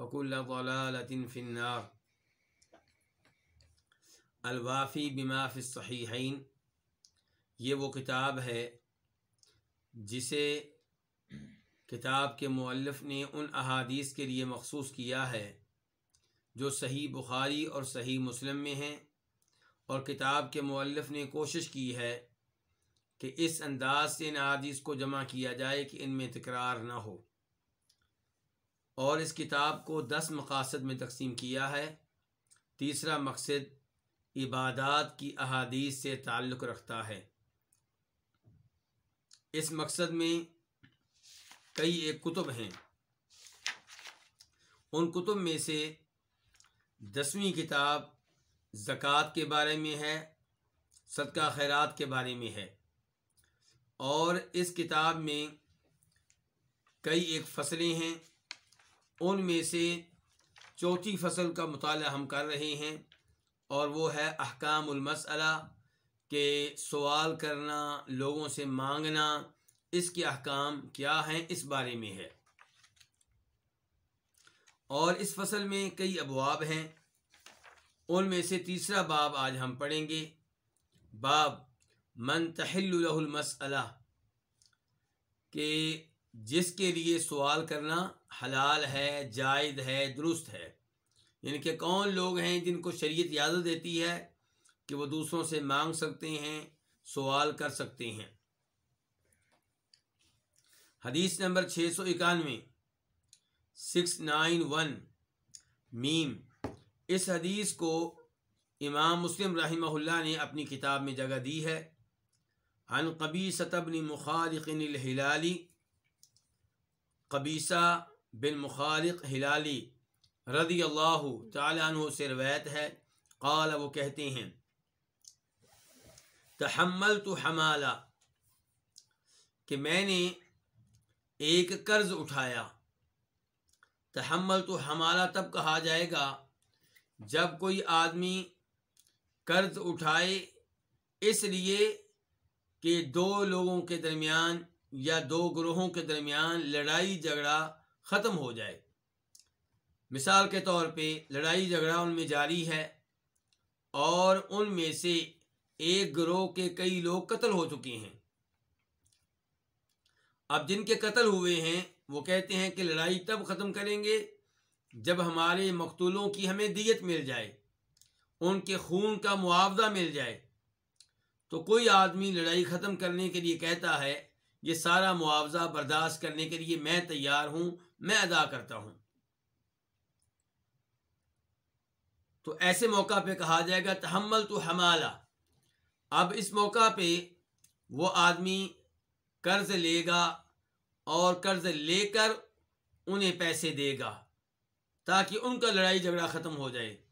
وكل ضلالة في النار. الوافی بما فی الصحیحین یہ وہ کتاب ہے جسے کتاب کے مؤلف نے ان احادیث کے لیے مخصوص کیا ہے جو صحیح بخاری اور صحیح مسلم میں ہیں اور کتاب کے مؤلف نے کوشش کی ہے کہ اس انداز سے ان احادیث کو جمع کیا جائے کہ ان میں تکرار نہ ہو۔ اور اس کتاب کو دس مقاصد میں تقسیم کیا ہے۔ تیسرا مقصد عبادات کی احادیث سے تعلق رکھتا ہے۔ اس مقصد میں کئی ایک کتب ہیں۔ ان کتب میں سے دسویں کتاب زکوٰۃ کے بارے میں ہے، صدقہ خیرات کے بارے میں ہے۔ اور اس کتاب میں کئی ایک فصلیں ہیں۔ ان میں سے چوتھی فصل کا مطالعہ ہم کر رہے ہیں اور وہ ہے احکام المسئلہ، کہ سوال کرنا، لوگوں سے مانگنا، اس کے احکام کیا ہیں، اس بارے میں ہے۔ اور اس فصل میں کئی ابواب ہیں۔ ان میں سے تیسرا باب آج ہم پڑھیں گے۔ باب من تحل له المسئلہ، کہ جس کے لیے سوال کرنا حلال ہے، جائز ہے، درست ہے۔ یعنی کہ کون لوگ ہیں جن کو شریعت اجازت دیتی ہے کہ وہ دوسروں سے مانگ سکتے ہیں، سوال کر سکتے ہیں۔ حدیث نمبر چھ سو اکانوے، سکس نائن ون، میم۔ اس حدیث کو امام مسلم رحمہ اللہ نے اپنی کتاب میں جگہ دی ہے۔ عن قبیصۃ بن مخالق الہلالی، قبیصہ بن مخالق ہلالی رضی اللہ تعالیٰ عنہ سے روایت ہے۔ قال، وہ کہتے ہیں تحمل تو حمالہ کہ میں نے ایک قرض اٹھایا۔ تحمل تو حمالہ تب کہا جائے گا جب کوئی آدمی قرض اٹھائے، اس لیے کہ دو لوگوں کے درمیان یا دو گروہوں کے درمیان لڑائی جھگڑا ختم ہو جائے۔ مثال کے طور پہ، لڑائی جھگڑا ان میں جاری ہے اور ان میں سے ایک گروہ کے کئی لوگ قتل ہو چکے ہیں۔ اب جن کے قتل ہوئے ہیں، وہ کہتے ہیں کہ لڑائی تب ختم کریں گے جب ہمارے مقتولوں کی ہمیں دیت مل جائے، ان کے خون کا معاوضہ مل جائے۔ تو کوئی آدمی لڑائی ختم کرنے کے لیے کہتا ہے، یہ سارا معاوضہ برداشت کرنے کے لیے میں تیار ہوں میں ادا کرتا ہوں۔ تو ایسے موقع پہ کہا جائے گا تحمل تو حمالہ اب اس موقع پہ وہ آدمی قرض لے گا اور قرض لے کر انہیں پیسے دے گا تاکہ ان کا لڑائی جھگڑا ختم ہو جائے۔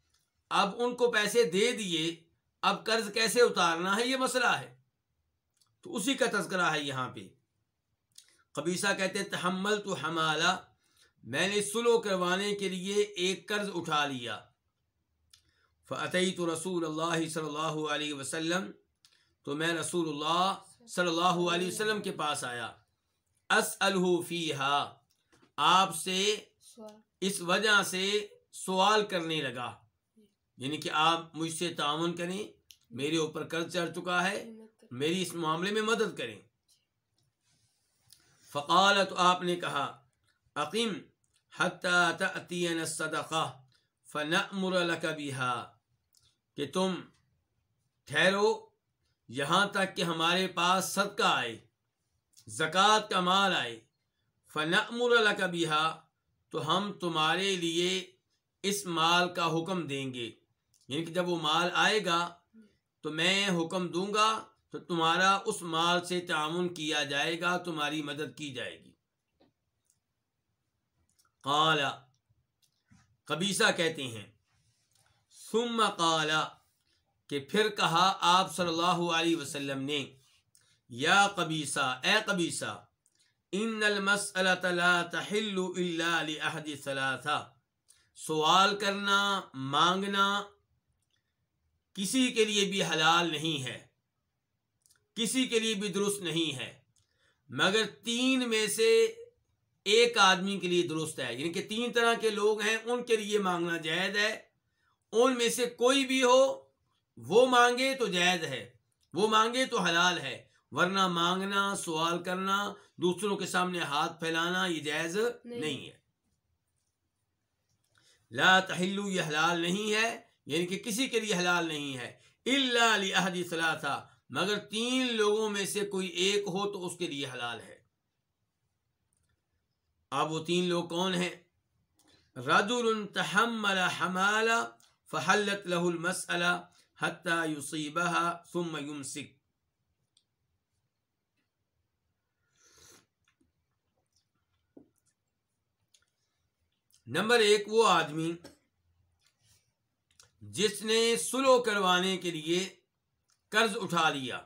اب ان کو پیسے دے دیے، اب قرض کیسے اتارنا ہے، یہ مسئلہ ہے۔ تو اسی کا تذکرہ ہے یہاں پہ۔ قبیصہ کہتے تحمل تو حمالہ میں نے سلو کروانے کے لیے ایک قرض اٹھا لیا۔ فتعیت رسول اللہ صلی اللہ علیہ وسلم، تو میں رسول اللہ صلی اللہ علیہ وسلم کے پاس آیا۔ اس فیہا آپ سے اس وجہ سے سوال کرنے لگا۔ یعنی کہ آپ مجھ سے تعاون کریں، میرے اوپر قرض چڑھ چکا ہے، میری اس معاملے میں مدد کریں۔ فقالت آپ نے کہا عقیم حتین صدقہ فنأمر لك بها کہ تم ٹھہرو یہاں تک کہ ہمارے پاس صدقہ آئے، زکوٰۃ کا مال آئے، فنأمر لك بها تو ہم تمہارے لیے اس مال کا حکم دیں گے۔ یعنی کہ جب وہ مال آئے گا تو میں حکم دوں گا تو تمہارا اس مال سے تعاون کیا جائے گا، تمہاری مدد کی جائے گی۔ قالا قبیسہ کہتے ہیں، ثم قالا کہ پھر کہا آپ صلی اللہ علیہ وسلم نے، یا قبیسہ اے قبیسہ ان المسألة لا تحل الا لاحد ثلاثه سوال کرنا، مانگنا کسی کے لیے بھی حلال نہیں ہے، کسی کے لیے بھی درست نہیں ہے، مگر تین میں سے ایک آدمی کے لیے درست ہے۔ یعنی کہ تین طرح کے لوگ ہیں ان کے لیے مانگنا جائز ہے۔ ان میں سے کوئی بھی ہو وہ مانگے تو جائز ہے وہ مانگے تو حلال ہے۔ ورنہ مانگنا سوال کرنا دوسروں کے سامنے ہاتھ پھیلانا یہ جائز نہیں, نہیں ہے۔ لا تحلو یہ حلال نہیں ہے۔ یعنی کہ کسی کے لیے حلال نہیں ہے۔ اللہ علی احدی تھا مگر تین لوگوں میں سے کوئی ایک ہو تو اس کے لیے حلال ہے۔ اب وہ تین لوگ کون ہیں؟ رجل تحمل حمالا فحلت له المسألة حتى يصيبها ثم يمسك نمبر ایک وہ آدمی جس نے سلو کروانے کے لیے قرض اٹھا لیا۔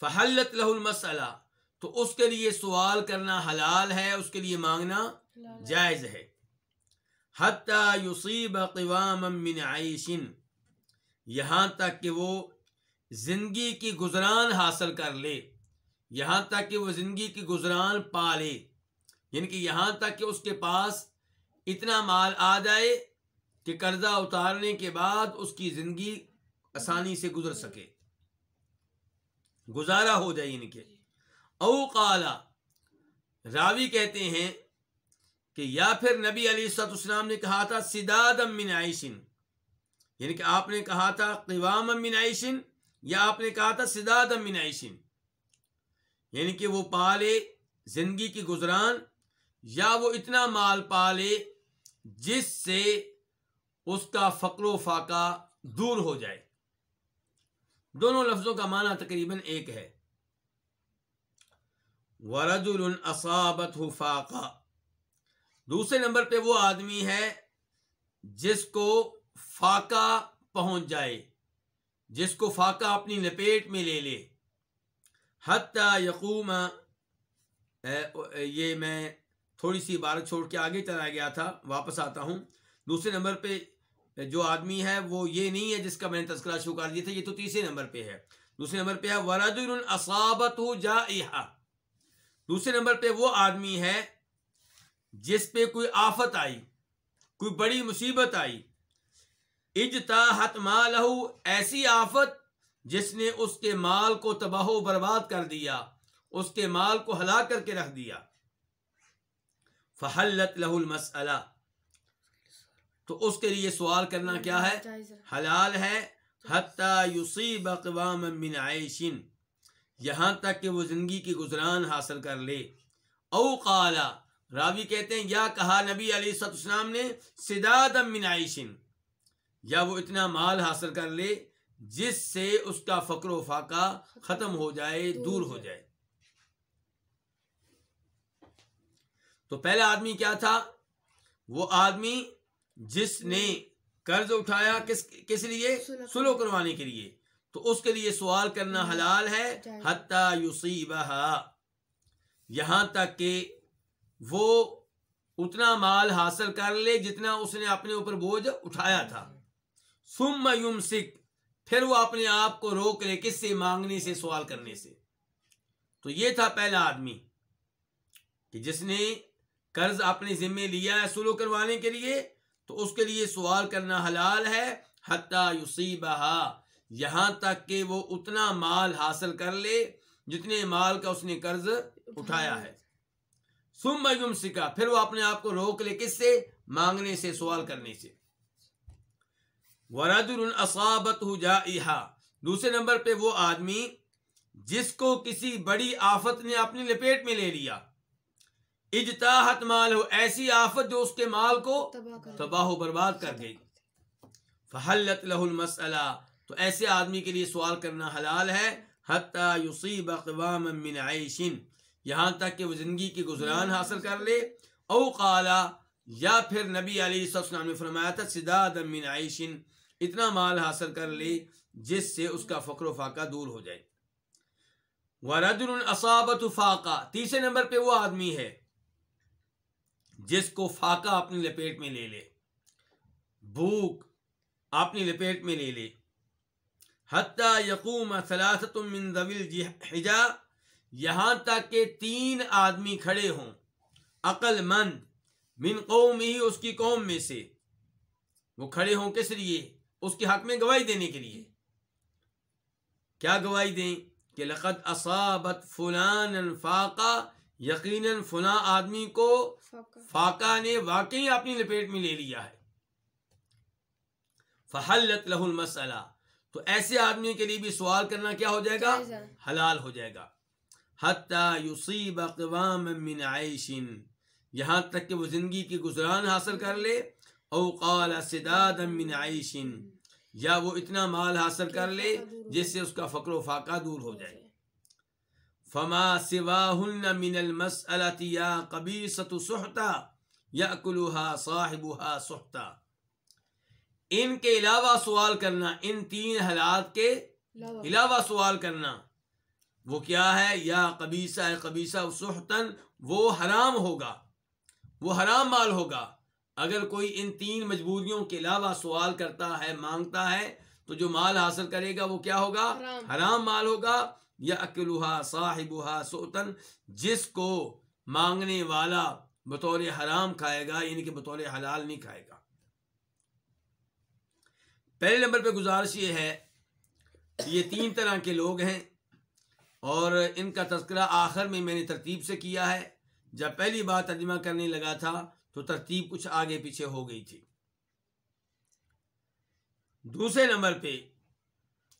فحلت لہ المسئلہ تو اس کے لیے سوال کرنا حلال ہے اس کے لیے مانگنا جائز ہے۔ یصیب قوام من عیش یہاں تک کہ وہ زندگی کی گزران حاصل کر لے یہاں تک کہ وہ زندگی کی گزران پا لے یعنی کہ یہاں تک کہ اس کے پاس اتنا مال آ جائے کہ قرضہ اتارنے کے بعد اس کی زندگی آسانی سے گزر سکے۔ گزارا ہو جائے ان کے۔ او قالا، راوی کہتے ہیں کہ یا پھر نبی علی سات اسلام نے کہا تھا سدادم من عائشن یعنی کہ آپ نے کہا تھا قوام من عائشن یا آپ نے کہا تھا سدادم من عائشن یعنی کہ وہ پالے زندگی کی گزران یا وہ اتنا مال پالے جس سے اس کا فقر و فاقہ دور ہو جائے۔ دونوں لفظوں کا معنی تقریباً ایک ہے۔ ورد اصابت فاقہ دوسرے نمبر پہ وہ آدمی ہے جس کو فاقہ پہنچ جائے، جس کو فاقہ اپنی لپیٹ میں لے لے۔ حتیٰ یقوم یہ میں تھوڑی سی عبارت چھوڑ کے آگے چلا گیا تھا، واپس آتا ہوں۔ دوسرے نمبر پہ جو آدمی ہے وہ یہ نہیں ہے جس کا میں نے تذکرہ شروع کر دیا تھا، یہ تو تیسرے نمبر پہ ہے۔ دوسرے نمبر پہ ہے ورد اصابت جا دوسرے نمبر پہ وہ آدمی ہے جس پہ کوئی آفت آئی کوئی بڑی مصیبت آئی۔ اجتا مال ایسی آفت جس نے اس کے مال کو تباہ و برباد کر دیا اس کے مال کو ہلا کر کے رکھ دیا۔ فحلت لہ المسئلہ۔ تو اس کے لیے سوال کرنا کیا ہے؟ حلال ہے یصیب اقوام من عیشن یہاں تک کہ وہ زندگی کی گزران حاصل کر لے۔ او قالا راوی کہتے ہیں یا کہا نبی علیہ السلام نے سداد من عیشن یا وہ اتنا مال حاصل کر لے جس سے اس کا فقر و فاقہ ختم ہو جائے دور ہو جائے۔ تو پہلا آدمی کیا تھا؟ وہ آدمی جس نے قرض اٹھایا کس کس لیے؟ سلو کروانے کے لیے۔ تو اس کے لیے سوال کرنا حلال ہے حتیٰ یصیبہ یہاں تک کہ وہ اتنا مال حاصل کر لے جتنا اس نے اپنے اوپر بوجھ اٹھایا تھا۔ سم یم سکھ پھر وہ اپنے آپ کو روک لے کس سے؟ مانگنے سے سوال کرنے سے۔ تو یہ تھا پہلا آدمی کہ جس نے قرض اپنے ذمے لیا ہے سلو کروانے کے لیے تو اس کے لیے سوال کرنا حلال ہے۔ حتیٰ یوسیبہ یہاں تک کہ وہ اتنا مال حاصل کر لے جتنے مال کا اس نے قرض اٹھایا ہے۔ سم یم سکا پھر وہ اپنے آپ کو روک لے کس سے؟ مانگنے سے سوال کرنے سے۔ ورد اصابت جا دوسرے نمبر پہ وہ آدمی جس کو کسی بڑی آفت نے اپنی لپیٹ میں لے لیا۔ اجتاحت مال ہو ایسی آفت جو اس کے مال کو تباہ و برباد کر گئی۔ فحلت لہ المسئلہ تو ایسے آدمی کے لیے سوال کرنا حلال ہے؟ حتیٰ یصیب اقوام من عیشن، یہاں تک کہ وہ زندگی کی گزران حاصل کر لے۔ او قالا یا پھر نبی علی السلام نے فرمایا تھا، سداد من عیشن، اتنا مال حاصل کر لے جس سے اس کا فقر و فاقہ دور ہو جائے۔ ورد اصابت فاقہ، تیسرے نمبر پہ وہ آدمی ہے جس کو فاقہ اپنی لپیٹ میں لے لے۔ بھوک اپنی لپیٹ میں لے لے۔ حتیٰ یقوم ثلاثت من ذویل حجا یہاں تک کہ تین آدمی کھڑے ہوں عقل مند من قوم ہی اس کی قوم میں سے۔ وہ کھڑے ہوں کس لیے؟ اس کے حق میں گواہی دینے کے لیے۔ کیا گواہی دیں کہ لقد اصابت فلان فاقہ یقیناً فلاں آدمی کو فاقہ۔ نے واقعی اپنی لپیٹ میں لے لیا ہے۔ فحلت لہ المسئلہ۔ تو ایسے آدمی کے لیے بھی سوال کرنا کیا ہو جائے گا؟ حلال ہو جائے گا۔ حتیٰ یصیب اقوام من عیشن یہاں تک کہ وہ زندگی کی گزران حاصل کر لے۔ او قال سداد من عیشن یا وہ اتنا مال حاصل کر لے جس سے اس کا فقر و فاقہ دور ہو جائے۔ فما سواہن من المسألة یا قبیصت سحتا یأکلها صاحبها سحتا۔ ان کے علاوہ سوال کرنا ان تین حالات کے علاوہ۔ سوال کرنا وہ کیا ہے؟ یا قبیصہ قبیصہ سحتن وہ حرام ہوگا وہ حرام مال ہوگا۔ اگر کوئی ان تین مجبوریوں کے علاوہ سوال کرتا ہے مانگتا ہے تو جو مال حاصل کرے گا وہ کیا ہوگا؟ حرام۔ حرام مال ہوگا۔ یا اکلوہا صاحبہ سوتن جس کو مانگنے والا بطور حرام کھائے گا یعنی کہ بطور حلال نہیں کھائے گا۔ پہلے نمبر پہ گزارش یہ ہے یہ تین طرح کے لوگ ہیں اور ان کا تذکرہ آخر میں میں نے ترتیب سے کیا ہے۔ جب پہلی بار ترجمہ کرنے لگا تھا تو ترتیب کچھ آگے پیچھے ہو گئی تھی۔ دوسرے نمبر پہ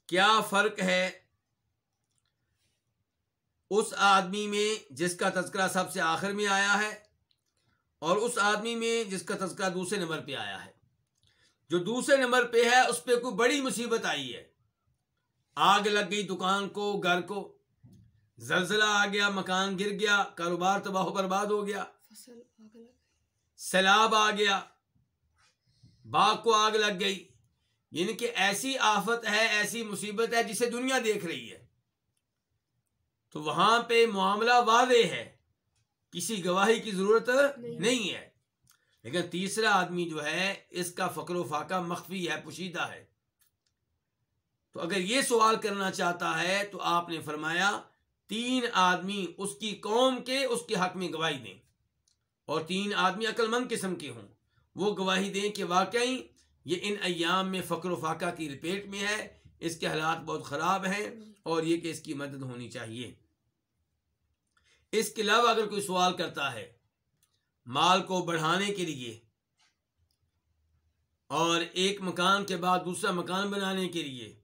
کیا فرق ہے اس آدمی میں جس کا تذکرہ سب سے آخر میں آیا ہے اور اس آدمی میں جس کا تذکرہ دوسرے نمبر پہ آیا ہے؟ جو دوسرے نمبر پہ ہے اس پہ کوئی بڑی مصیبت آئی ہے۔ آگ لگ گئی دکان کو گھر کو۔ زلزلہ آ گیا مکان گر گیا کاروبار تباہ و برباد ہو گیا۔ سیلاب آ گیا۔ باغ کو آگ لگ گئی۔ یعنی کہ ایسی آفت ہے ایسی مصیبت ہے جسے دنیا دیکھ رہی ہے۔ تو وہاں پہ معاملہ واضح ہے۔ کسی گواہی کی ضرورت۔ نہیں ہے۔ لیکن تیسرا آدمی جو ہے، اس کا فقر و فاقہ مخفی ہے، پوشیدہ ہے۔ تو اگر یہ سوال کرنا چاہتا ہے، تو آپ نے فرمایا، تین آدمی اس کی قوم کے، اس کے حق میں گواہی دیں۔ اور تین آدمی عقل مند قسم کے ہوں۔ وہ گواہی دیں کہ واقعی یہ ان ایام میں فقر و فاقہ کی رپیٹ میں ہے، اس کے حالات بہت خراب ہیں اور یہ کہ اس کی مدد ہونی چاہیے۔ اس کے علاوہ اگر کوئی سوال کرتا ہے مال کو بڑھانے کے لیے اور ایک مکان کے بعد دوسرا مکان بنانے کے لیے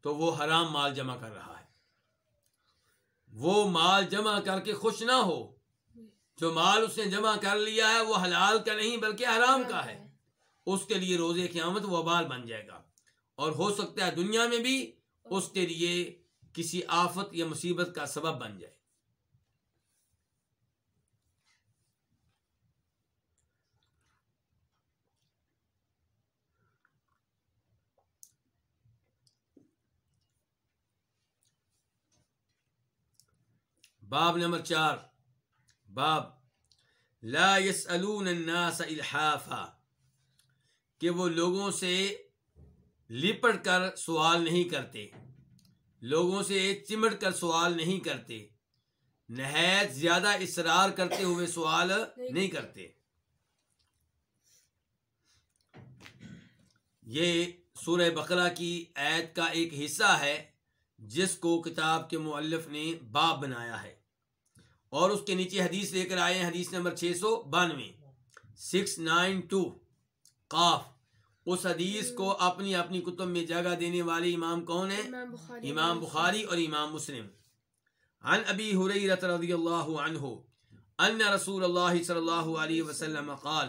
تو وہ حرام مال جمع کر رہا ہے۔ وہ مال جمع کر کے خوش نہ ہو۔ جو مال اس نے جمع کر لیا ہے وہ حلال کا نہیں بلکہ حرام کا ہے۔ اس کے لیے روزے قیامت وبال بن جائے گا۔ اور ہو سکتا ہے دنیا میں بھی اس کے لیے کسی آفت یا مصیبت کا سبب بن جائے۔ باب نمبر چار۔ باب لا يسألون الناس الحافا، کہ وہ لوگوں سے لپٹ کر سوال نہیں کرتے، لوگوں سے چمٹ کر سوال نہیں کرتے، نہایت زیادہ اصرار کرتے ہوئے سوال نہیں کرتے۔ یہ سورہ بقرہ کی عید کا ایک حصہ ہے، جس کو کتاب کے مؤلف نے باب بنایا ہے۔ اور اس کے نیچے حدیث لے کر آئے ہیں حدیث نمبر چھ سو بانوے۔ سکس نائن ٹو قاف۔ اس حدیث کو اپنی اپنی کتب میں جگہ دینے والے امام کون ہیں؟ امام بخاری۔ اور امام مسلم۔ عن ابی حریرت رضی اللہ عنہ ان رسول اللہ صلی اللہ علیہ وسلم قال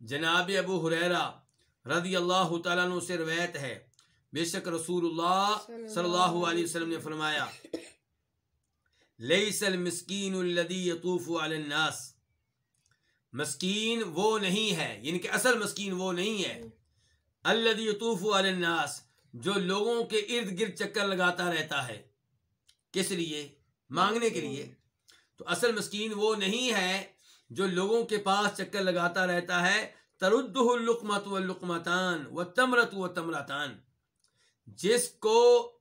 جناب ابو حریرہ رضی اللہ تعالیٰ عنہ سے روایت ہے۔ بے شک رسول اللہ صلی اللہ علیہ وسلم نے فرمایا لیس المسکین الذی یطوف الناس. مسکین وہ نہیں ہے یعنی کہ اصل مسکین وہ نہیں ہے، الذی یطوف الناس، جو لوگوں کے ارد گرد چکر لگاتا رہتا ہے. کس لیے؟ مانگنے کے لیے. تو اصل مسکین وہ نہیں ہے جو لوگوں کے پاس چکر لگاتا رہتا ہے. ترد القمت و لقمتان و تمرت و تمرتان جس کو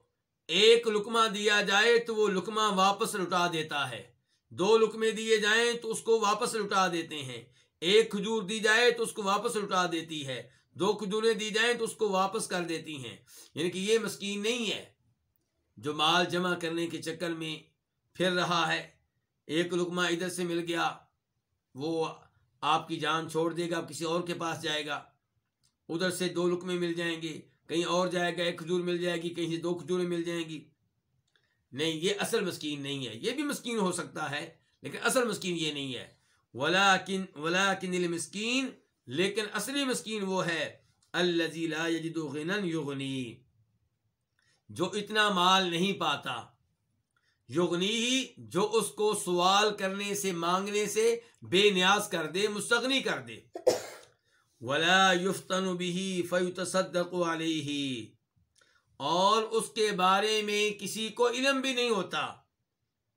ایک لکمہ دیا جائے تو وہ لکمہ واپس لٹا دیتا ہے۔ دو لکمے دیے جائیں تو اس کو واپس لٹا دیتے ہیں۔ ایک کھجور دی جائے تو اس کو واپس لٹا دیتی ہے۔ دو کھجوریں دی جائیں تو اس کو واپس کر دیتی ہیں۔ یعنی کہ یہ مسکین نہیں ہے۔ جو مال جمع کرنے کے چکر میں پھر رہا ہے۔ ایک لکمہ ادھر سے مل گیا۔ وہ آپ کی جان چھوڑ دے گا، کسی اور کے پاس جائے گا۔ ادھر سے دو لکمے مل جائیں گے۔ کہیں اور جائے گا، ایک کھجور مل جائے گی، کہیں سے دو کھجوریں مل جائیں گی۔ نہیں، یہ اصل مسکین نہیں ہے۔ یہ بھی مسکین ہو سکتا ہے، لیکن اصل مسکین یہ نہیں ہے۔ ولاکن ولاکن المسکین، لیکن اصلی مسکین وہ ہے، الذی لا یجد غنا یغنی۔ جو اتنا مال نہیں پاتا، یغنی ہی جو اس کو سوال کرنے سے، مانگنے سے بے نیاز کر دے، مستغنی کر دے۔ ولا یفتن بھی فیتصدق علیہ۔ اور اس کے بارے میں کسی کو علم بھی نہیں ہوتا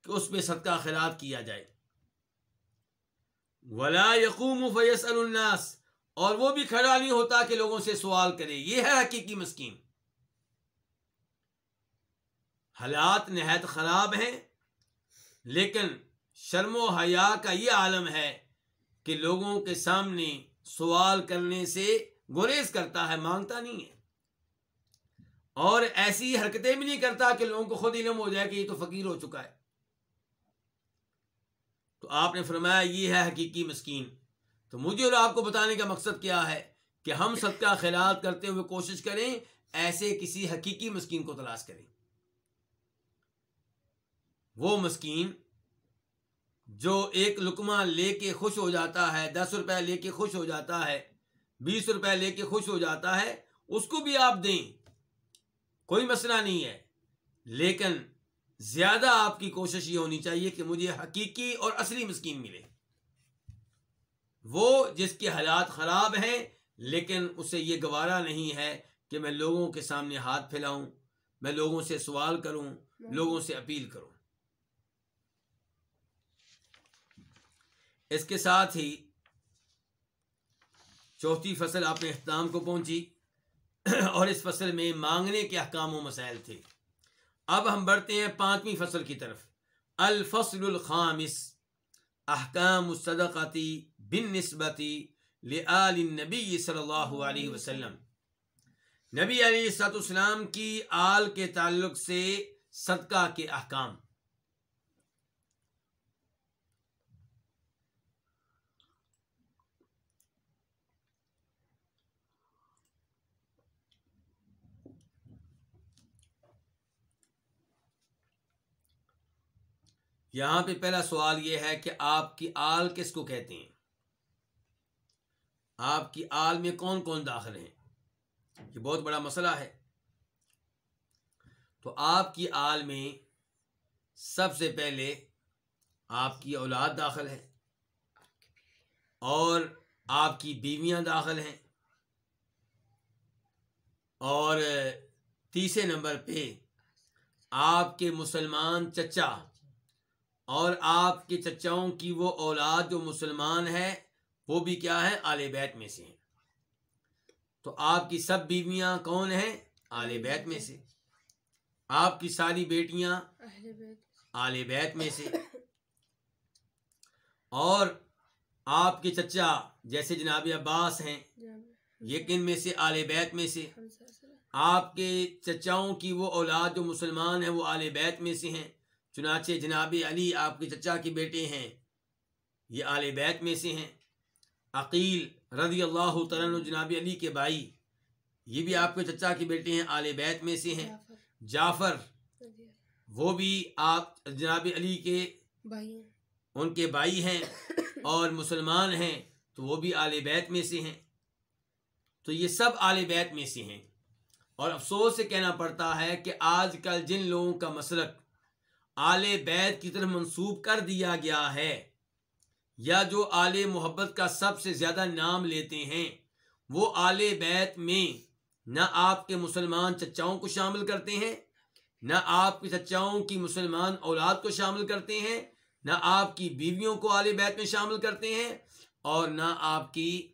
کہ اس پہ صدقہ خیرات کیا جائے۔ ولا یقوم فیس الناس۔ اور وہ بھی کھڑا نہیں ہوتا کہ لوگوں سے سوال کرے۔ یہ ہے حقیقی مسکین۔ حالات نہایت خراب ہیں، لیکن شرم و حیا کا یہ عالم ہے کہ لوگوں کے سامنے سوال کرنے سے گریز کرتا ہے، مانگتا نہیں ہے۔ اور ایسی حرکتیں بھی نہیں کرتا کہ لوگوں کو خود علم ہو جائے کہ یہ تو فقیر ہو چکا ہے۔ تو آپ نے فرمایا، یہ ہے حقیقی مسکین۔ تو مجھے اور آپ کو بتانے کا مقصد کیا ہے کہ ہم سب کا خیال کرتے ہوئے کوشش کریں، ایسے کسی حقیقی مسکین کو تلاش کریں۔ وہ مسکین جو ایک لکمہ لے کے خوش ہو جاتا ہے دس روپے لے کے خوش ہو جاتا ہے بیس روپے لے کے خوش ہو جاتا ہے اس کو بھی آپ دیں۔ کوئی مسئلہ نہیں ہے۔ لیکن زیادہ آپ کی کوشش یہ ہونی چاہیے کہ مجھے حقیقی اور اصلی مسکین ملے۔ وہ جس کے حالات خراب ہیں لیکن اسے یہ گوارا نہیں ہے کہ میں لوگوں کے سامنے ہاتھ پھیلاؤں میں لوگوں سے سوال کروں لوگوں سے اپیل کروں۔ اس کے ساتھ ہی چوتھی فصل اپنے اختتام کو پہنچی اور اس فصل میں مانگنے کے احکام و مسائل تھے۔ اب ہم بڑھتے ہیں پانچویں فصل کی طرف۔ الفصل الخامس، احکام الصدقتی بن نسبتی نبی صلی اللہ علیہ وسلم۔ نبی علیہ السلام کی آل کے تعلق سے صدقہ کے احکام۔ یہاں پہ پہلا سوال یہ ہے کہ آپ کی آل کس کو کہتے ہیں؟ آپ کی آل میں کون کون داخل ہیں؟ یہ بہت بڑا مسئلہ ہے۔ تو آپ کی آل میں سب سے پہلے آپ کی اولاد داخل ہے اور آپ کی بیویاں داخل ہیں۔ اور تیسرے نمبر پہ آپ کے مسلمان چچا اور آپ کے چچاؤں کی وہ اولاد جو مسلمان ہے، وہ بھی کیا ہے؟ آل بیت میں سے ہیں۔ تو آپ کی سب بیویاں کون ہیں؟ آل بیت میں سے۔ آپ کی ساری بیٹیاں آل بیت میں سے۔ اور آپ کے چچا جیسے جناب عباس ہیں، یہ کن میں سے؟ آل بیت میں سے۔ آپ کے چچاؤں کی وہ اولاد جو مسلمان ہیں، وہ آل بیت میں سے ہیں۔ چنانچہ جناب علی آپ کے چچا کے بیٹے ہیں یہ آل بیت میں سے ہیں۔ عقیل رضی اللہ تعالیٰ جناب علی کے بھائی یہ بھی آپ کے چچا کے بیٹے ہیں آل بیت میں سے ہیں۔ جعفر وہ بھی آپ جناب علی کے بھائی ان کے بھائی ہیں اور مسلمان ہیں تو وہ بھی آل بیت میں سے ہیں۔ تو یہ سب آل بیت میں سے ہیں۔ اور افسوس سے کہنا پڑتا ہے کہ آج کل جن لوگوں کا مسلک آل بیت کی طرف منسوب کر دیا گیا ہے۔ یا جو آل محبت کا سب سے زیادہ نام لیتے ہیں، وہ آل بیت میں نہ آپ کے مسلمان چچاؤں کو شامل کرتے ہیں، نہ آپ کے چچاؤں کی مسلمان اولاد کو شامل کرتے ہیں، نہ آپ کی بیویوں کو آل بیت میں شامل کرتے ہیں، اور نہ آپ کی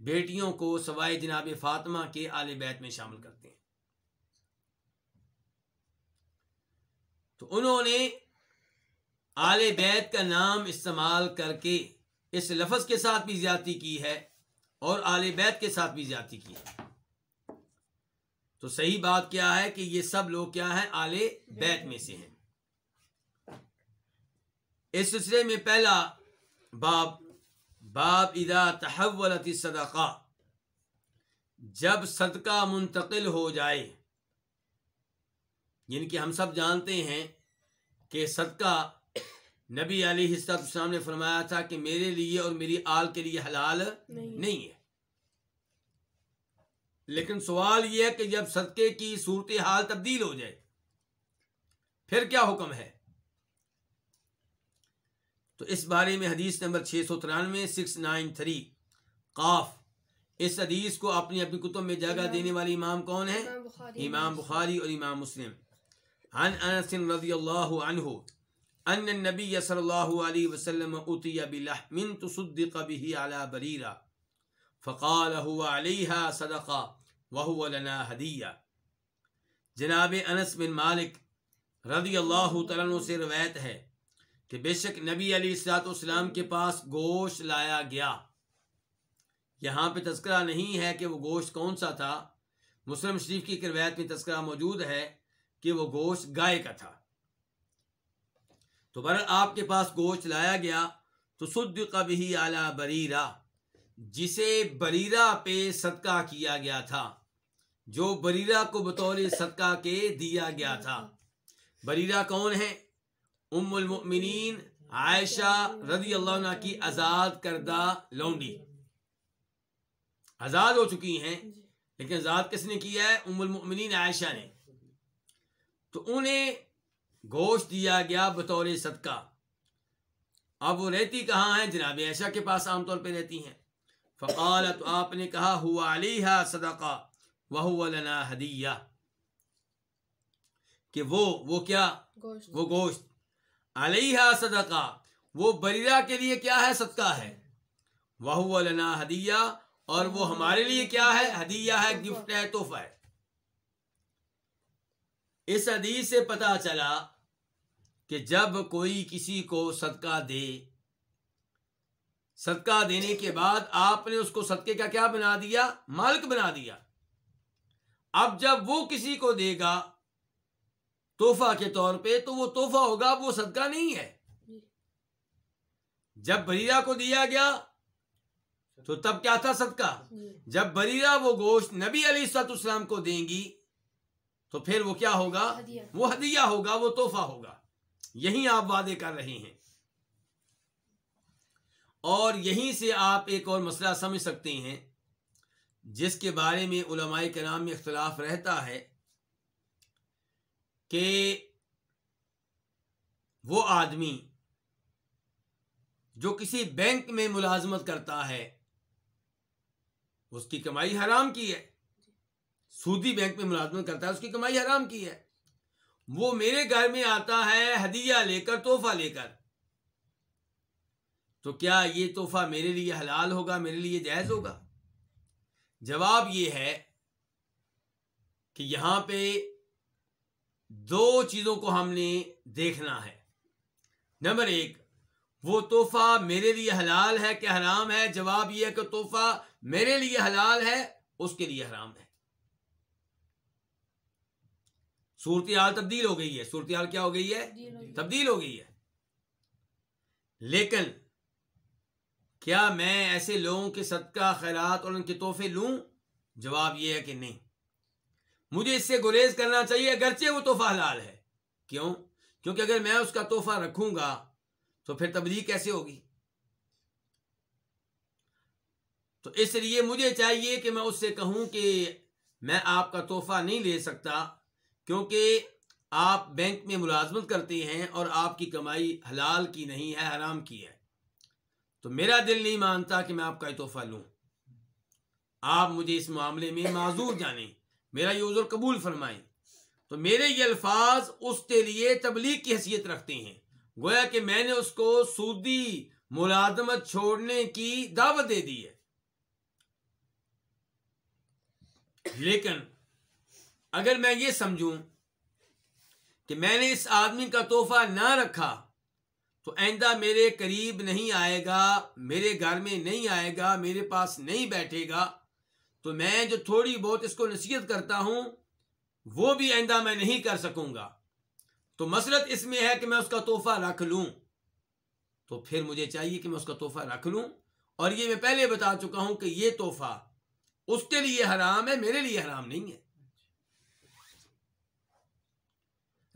بیٹیوں کو سوائے جناب فاطمہ کے آل بیت میں شامل کرتے ہیں۔ تو انہوں نے آل بیت کا نام استعمال کر کے اس لفظ کے ساتھ بھی زیادتی کی ہے اور آل بیت کے ساتھ بھی زیادتی کی ہے۔ تو صحیح بات کیا ہے کہ یہ سب لوگ کیا ہیں؟ آل بیت میں سے ہیں۔ اس سلسلے میں پہلا باب باب اذا تحولت الصدقہ۔ جب صدقہ منتقل ہو جائے یعنی کہ ہم سب جانتے ہیں کہ صدقہ نبی علیہ السلام نے فرمایا تھا کہ میرے لیے اور میری آل کے لیے حلال نہیں نہیں ہے۔ لیکن سوال یہ ہے کہ جب صدقے کی صورتحال تبدیل ہو جائے پھر کیا حکم ہے؟ تو اس بارے میں حدیث نمبر چھ سو ترانوے سکس نائن تھری قاف اس حدیث کو اپنی اپنی کتب میں جگہ دینے والے امام کون ہیں بخاری۔ امام بخاری اور امام مسلم۔ عن انس رضی اللہ عنہ ان النبی صلی اللہ علیہ وسلم اتی بلحم تصدق به على بریرہ فقال هو علیہا صدقہ وهو لنا ہدیہ۔ جناب انس بن مالک رضی اللہ تعالیٰ عنہ سے روایت ہے کہ بے شک نبی علی السلاط اسلام کے پاس گوشت لایا گیا۔ یہاں پہ تذکرہ نہیں ہے کہ وہ گوشت کون سا تھا۔ مسلم شریف کی ایک روایت میں تذکرہ موجود ہے کہ وہ گوشت گائے کا تھا۔ تو بر آپ کے پاس گوشت لایا گیا، تو سد کبھی اعلی بریرا جسے بریرا پہ صدقہ کیا گیا تھا، جو بریرا کو بطور صدقہ کے دیا گیا تھا۔ بریرا کون ہے؟ ام المؤمنین عائشہ رضی اللہ عنہ کی آزاد کردہ لونڈی۔ آزاد ہو چکی ہیں، لیکن آزاد کس نے کیا ہے؟ ام المؤمنین عائشہ نے۔ تو انہیں گوشت دیا گیا بطور صدقہ۔ اب وہ رہتی کہاں ہیں؟ جناب عائشہ کے پاس عام طور پہ رہتی ہیں۔ فقال تو آپ نے کہا ہوا علیہ صدقہ وہ لنا ہدیہ۔ کہ وہ وہ کیا؟ گوشت۔ وہ گوشت۔ علیہ صدقہ وہ بریرہ کے لیے کیا ہے؟ صدقہ ہے۔ وہ لنا ہدیہ اور وہ ہمارے لیے کیا ہے؟ ہدیہ ہے گفٹ ہے تحفہ ہے۔ اس حدیث سے پتا چلا کہ جب کوئی کسی کو صدقہ دے صدقہ دینے کے بعد آپ نے اس کو صدقے کا کیا بنا دیا؟ مالک بنا دیا۔ اب جب وہ کسی کو دے گا تحفہ کے طور پہ تو وہ تحفہ ہوگا وہ صدقہ نہیں ہے۔ جب بریرہ کو دیا گیا تو تب کیا تھا صدقہ؟ جی۔ جب بریرہ وہ گوشت نبی علی سات اسلام کو دیں گی تو پھر وہ کیا ہوگا؟ ہدیہ۔ وہ ہدیہ ہوگا وہ تحفہ ہوگا۔ یہی آپ وعدے کر رہے ہیں۔ اور یہیں سے آپ ایک اور مسئلہ سمجھ سکتے ہیں جس کے بارے میں علماء کرام میں اختلاف رہتا ہے کہ وہ آدمی جو کسی بینک میں ملازمت کرتا ہے اس کی کمائی حرام کی ہے۔ سودی بینک میں ملازمت کرتا ہے، اس کی کمائی حرام کی ہے۔ وہ میرے گھر میں آتا ہے، ہدیہ لے کر، تحفہ لے کر۔ تو کیا یہ تحفہ میرے لیے حلال ہوگا، میرے لیے جائز ہوگا؟ جواب یہ ہے کہ یہاں پہ دو چیزوں کو ہم نے دیکھنا ہے۔ نمبر ایک، وہ تحفہ میرے لیے حلال ہے کہ حرام ہے؟ جواب یہ ہے کہ تحفہ میرے لیے حلال ہے، اس کے لیے حرام ہے۔ صورتحال تبدیل ہو گئی ہے۔ صورتحال کیا ہو گئی ہے؟ تبدیل ہو گئی ہے۔ لیکن کیا میں ایسے لوگوں کے صدقہ خیرات اور ان کے تحفے لوں؟ جواب یہ ہے کہ نہیں۔ مجھے اس سے گریز کرنا چاہیے اگرچہ وہ تحفہ حلال ہے۔ کیوں؟ کیونکہ اگر میں اس کا تحفہ رکھوں گا تو پھر تبلیغ کیسے ہوگی؟ تو اس لیے مجھے چاہیے کہ میں اس سے کہوں کہ میں آپ کا تحفہ نہیں لے سکتا۔ کیونکہ آپ بینک میں ملازمت کرتے ہیں اور آپ کی کمائی حلال کی نہیں ہے، حرام کی ہے۔ تو میرا دل نہیں مانتا کہ میں آپ کا یہ تحفہ لوں۔ آپ مجھے اس معاملے میں معذور جانیں۔ میرا یہ عذر قبول فرمائیں۔ تو میرے یہ الفاظ اس کے لیے تبلیغ کی حیثیت رکھتے ہیں۔ گویا کہ میں نے اس کو سودی ملازمت چھوڑنے کی دعوت دے دی ہے۔ لیکن اگر میں یہ سمجھوں کہ میں نے اس آدمی کا تحفہ نہ رکھا تو آئندہ میرے قریب نہیں آئے گا، میرے گھر میں نہیں آئے گا، میرے پاس نہیں بیٹھے گا، تو میں جو تھوڑی بہت اس کو نصیحت کرتا ہوں، وہ بھی آئندہ میں نہیں کر سکوں گا۔ تو مسلط اس میں ہے کہ میں اس کا تحفہ رکھ لوں۔ تو پھر مجھے چاہیے کہ میں اس کا تحفہ رکھ لوں۔ اور یہ میں پہلے بتا چکا ہوں کہ یہ تحفہ اس کے لیے حرام ہے، میرے لیے حرام نہیں ہے۔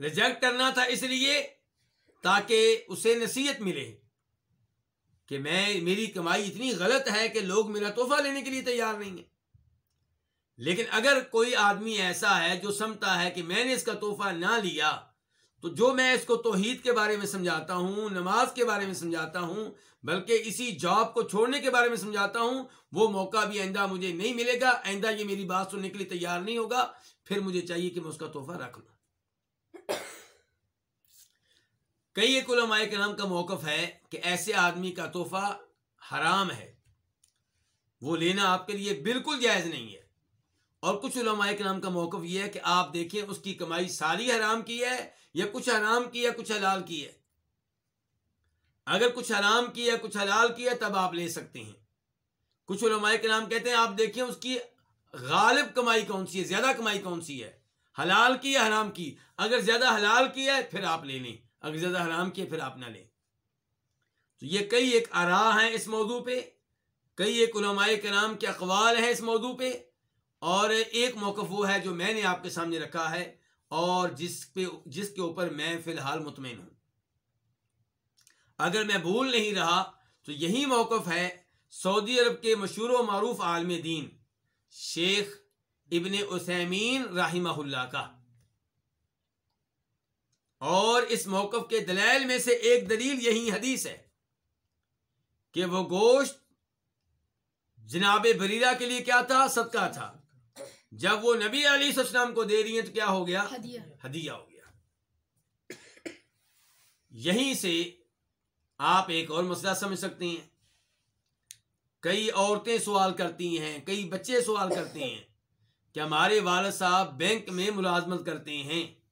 ریجیکٹ کرنا تھا اس لیے تاکہ اسے نصیحت ملے کہ میں، میری کمائی اتنی غلط ہے کہ لوگ میرا تحفہ لینے کے لیے تیار نہیں ہیں۔ لیکن اگر کوئی آدمی ایسا ہے جو سمجھتا ہے کہ میں نے اس کا تحفہ نہ لیا، تو جو میں اس کو توحید کے بارے میں سمجھاتا ہوں، نماز کے بارے میں سمجھاتا ہوں، بلکہ اسی جاب کو چھوڑنے کے بارے میں سمجھاتا ہوں، وہ موقع بھی آئندہ مجھے نہیں ملے گا، آئندہ یہ میری بات سننے کے لیے تیار نہیں ہوگا، پھر مجھے چاہیے کہ میں اس کا تحفہ رکھ لوں۔ کئی ایک علماء کے نام کا موقف ہے کہ ایسے آدمی کا تحفہ حرام ہے۔ وہ لینا آپ کے لیے بالکل جائز نہیں ہے۔ اور کچھ علماء کے نام کا موقف یہ ہے کہ آپ دیکھیں اس کی کمائی ساری حرام کی ہے یا کچھ حرام کی ہے کچھ حلال کی ہے۔ اگر کچھ حرام کی ہے کچھ حلال کی ہے تب آپ لے سکتے ہیں۔ کچھ علماء کے نام کہتے ہیں آپ دیکھیں اس کی غالب کمائی کون سی ہے، زیادہ کمائی کون سی ہے؟ حلال کی یا حرام کی؟ اگر زیادہ حلال کی ہے، پھر آپ لے لیں۔ اگر زیادہ حرام کی پھر آپ نہ لیں۔ تو یہ کئی ایک آرا ہیں اس موضوع پہ، کئی ایک علماء کے نام کے اقوال ہیں اس موضوع پہ، اور ایک موقف وہ ہے جو میں نے آپ کے سامنے رکھا ہے، اور جس پہ، جس کے اوپر میں فی الحال مطمئن ہوں۔ اگر میں بھول نہیں رہا، تو یہی موقف ہے سعودی عرب کے مشہور و معروف عالم دین، شیخ ابن عثیمین رحمہ اللہ کا۔ اور اس موقف کے دلائل میں سے ایک دلیل یہی حدیث ہے کہ وہ گوشت جناب بریرہ کے لیے کیا تھا؟ صدقہ تھا۔ جب وہ نبی علی السلام کو دے رہی ہیں تو کیا ہو گیا؟ ہدیہ۔ ہدیہ ہو گیا۔ یہیں سے آپ ایک اور مسئلہ سمجھ سکتے ہیں۔ کئی عورتیں سوال کرتی ہیں کئی بچے سوال کرتے ہیں کہ ہمارے والد صاحب بینک میں ملازمت کرتے ہیں۔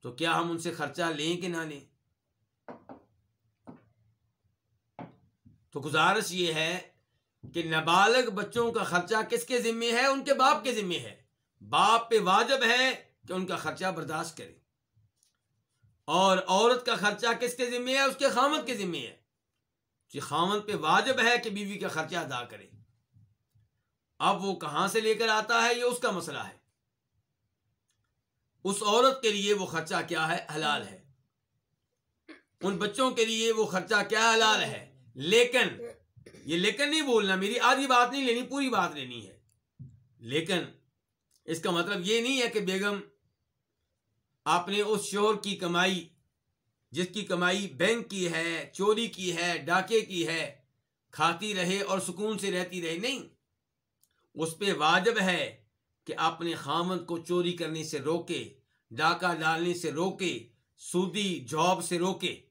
تو کیا ہم ان سے خرچہ لیں کہ نہ لیں؟ تو گزارش یہ ہے کہ نابالغ بچوں کا خرچہ کس کے ذمے ہے؟ ان کے باپ کے ذمے ہے۔ باپ پہ واجب ہے کہ ان کا خرچہ برداشت کرے اور عورت کا خرچہ کس کے ذمے ہے؟ اس کے خامد کے ذمے ہے۔ کہ خامد پہ واجب ہے کہ بیوی کا خرچہ ادا کرے۔ اب وہ کہاں سے لے کر آتا ہے؟ یہ اس کا مسئلہ ہے۔ اس عورت کے لیے وہ خرچہ کیا ہے؟ حلال ہے۔ ان بچوں کے لیے وہ خرچہ کیا حلال ہے؟ لیکن، یہ لیکن نہیں بولنا، میری آدھی بات نہیں لینی، پوری بات لینی ہے۔ لیکن، اس کا مطلب یہ نہیں ہے کہ بیگم، آپ نے اس شوہر کی کمائی، جس کی کمائی بینک کی ہے، چوری کی ہے، ڈاکے کی ہے، کھاتی رہے اور سکون سے رہتی رہے، نہیں۔ اس پہ واجب ہے کہ اپنے خامد کو چوری کرنے سے روکے۔ ڈاکہ ڈالنے سے روکے، سودی جاب سے روکے۔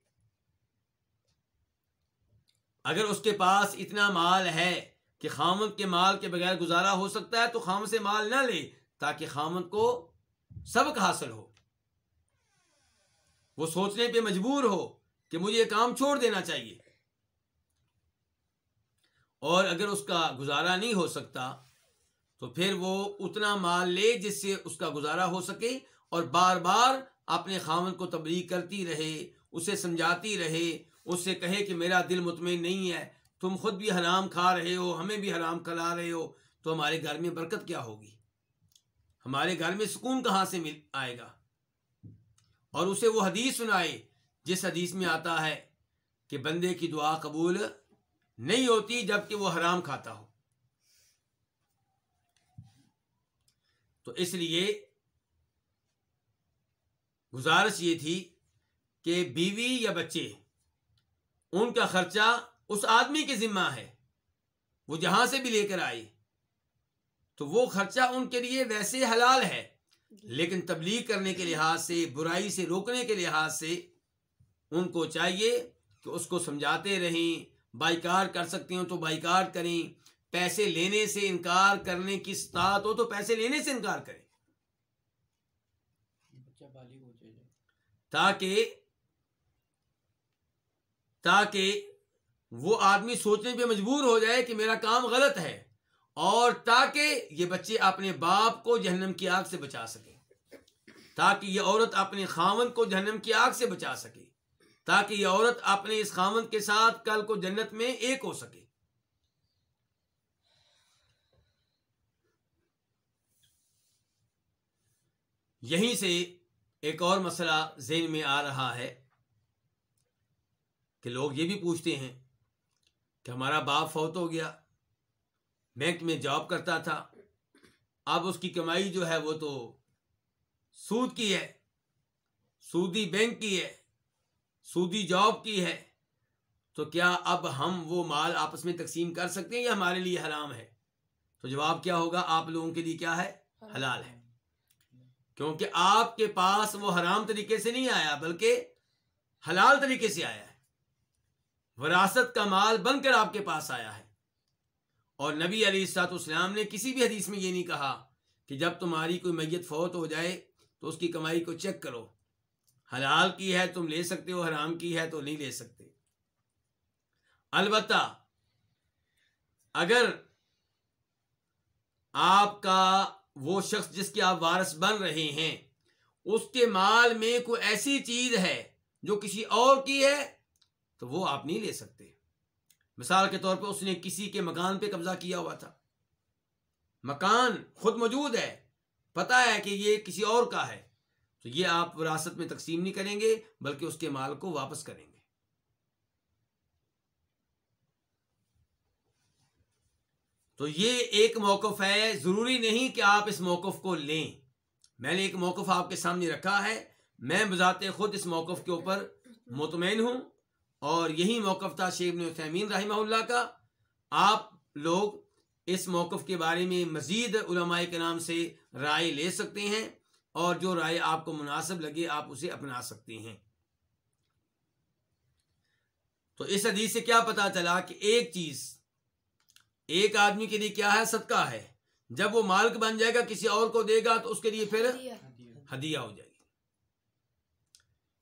اگر اس کے پاس اتنا مال ہے کہ خامد کے مال کے بغیر گزارا ہو سکتا ہے، تو خامد سے مال نہ لے تاکہ خامد کو سبق حاصل ہو۔ وہ سوچنے پہ مجبور ہو کہ مجھے یہ کام چھوڑ دینا چاہیے۔ اور اگر اس کا گزارا نہیں ہو سکتا، تو پھر وہ اتنا مال لے جس سے اس کا گزارا ہو سکے۔ اور بار بار اپنے خامن کو تبلیغ کرتی رہے، اسے سمجھاتی رہے، اس سے کہے کہ میرا دل مطمئن نہیں ہے، تم خود بھی حرام کھا رہے ہو، ہمیں بھی حرام کھلا رہے ہو، تو ہمارے گھر میں برکت کیا ہوگی؟ ہمارے گھر میں سکون کہاں سے مل آئے گا؟ اور اسے وہ حدیث سنائے، جس حدیث میں آتا ہے کہ بندے کی دعا قبول نہیں ہوتی جبکہ وہ حرام کھاتا ہو۔ تو اس لیے گزارش یہ تھی کہ بیوی یا بچے، ان کا خرچہ اس آدمی کے ذمہ ہے، وہ جہاں سے بھی لے کر آئے۔ تو وہ خرچہ ان کے لیے ویسے حلال ہے، لیکن تبلیغ کرنے کے لحاظ سے، برائی سے روکنے کے لحاظ سے ان کو چاہیے کہ اس کو سمجھاتے رہیں، بائیکار کر سکتے ہوں تو بائیکار کریں۔ پیسے لینے سے انکار کرنے کی استاد ہو تو پیسے لینے سے انکار کریں۔ تاکہ تاکہ وہ آدمی سوچنے پہ مجبور ہو جائے کہ میرا کام غلط ہے اور تاکہ یہ بچے اپنے باپ کو جہنم کی آگ سے بچا سکے تاکہ یہ عورت اپنے خامن کو جہنم کی آگ سے بچا سکے۔ تاکہ یہ عورت اپنے اس خامن کے ساتھ کل کو جنت میں ایک ہو سکے۔ یہیں سے ایک اور مسئلہ ذہن میں آ رہا ہے کہ لوگ یہ بھی پوچھتے ہیں کہ ہمارا باپ فوت ہو گیا، بینک میں جاب کرتا تھا، اب اس کی کمائی جو ہے وہ تو سود کی ہے، سودی بینک کی ہے، سودی جاب کی ہے، تو کیا اب ہم وہ مال آپس میں تقسیم کر سکتے ہیں یا ہمارے لیے حرام ہے؟ تو جواب کیا ہوگا آپ لوگوں کے لیے کیا ہے؟ حلال ہے۔ کیونکہ آپ کے پاس وہ حرام طریقے سے نہیں آیا، بلکہ حلال طریقے سے آیا ہے۔ وراثت کا مال بن کر آپ کے پاس آیا ہے۔ اور نبی علی سات اسلام نے کسی بھی حدیث میں یہ نہیں کہا کہ جب تمہاری کوئی میت فوت ہو جائے تو اس کی کمائی کو چیک کرو۔ حلال کی ہے، تم لے سکتے ہو، حرام کی ہے تو نہیں لے سکتے۔ البتہ اگر آپ کا وہ شخص جس کے آپ وارث بن رہے ہیں، اس کے مال میں کوئی ایسی چیز ہے جو کسی اور کی ہے، تو وہ آپ نہیں لے سکتے۔ مثال کے طور پہ اس نے کسی کے مکان پہ قبضہ کیا ہوا تھا۔ مکان خود موجود ہے پتا ہے کہ یہ کسی اور کا ہے۔ تو یہ آپ وراثت میں تقسیم نہیں کریں گے، بلکہ اس کے مال کو واپس کریں گے۔ تو یہ ایک موقف ہے، ضروری نہیں کہ آپ اس موقف کو لیں۔ میں نے ایک موقف آپ کے سامنے رکھا ہے۔ میں بذات خود اس موقف کے اوپر مطمئن ہوں۔ اور یہی موقف تھا شیخ نے رحمہ اللہ کا۔ آپ لوگ اس موقف کے بارے میں مزید علماء کے نام سے رائے لے سکتے ہیں۔ اور جو رائے آپ کو مناسب لگے، آپ اسے اپنا سکتے ہیں۔ تو اس حدیث سے کیا پتا چلا کہ ایک چیز ایک آدمی کے لیے کیا ہے؟ صدقہ ہے۔ جب وہ مالک بن جائے گا کسی اور کو دے گا تو اس کے لیے پھر ہدیہ۔ ہو جائے گی۔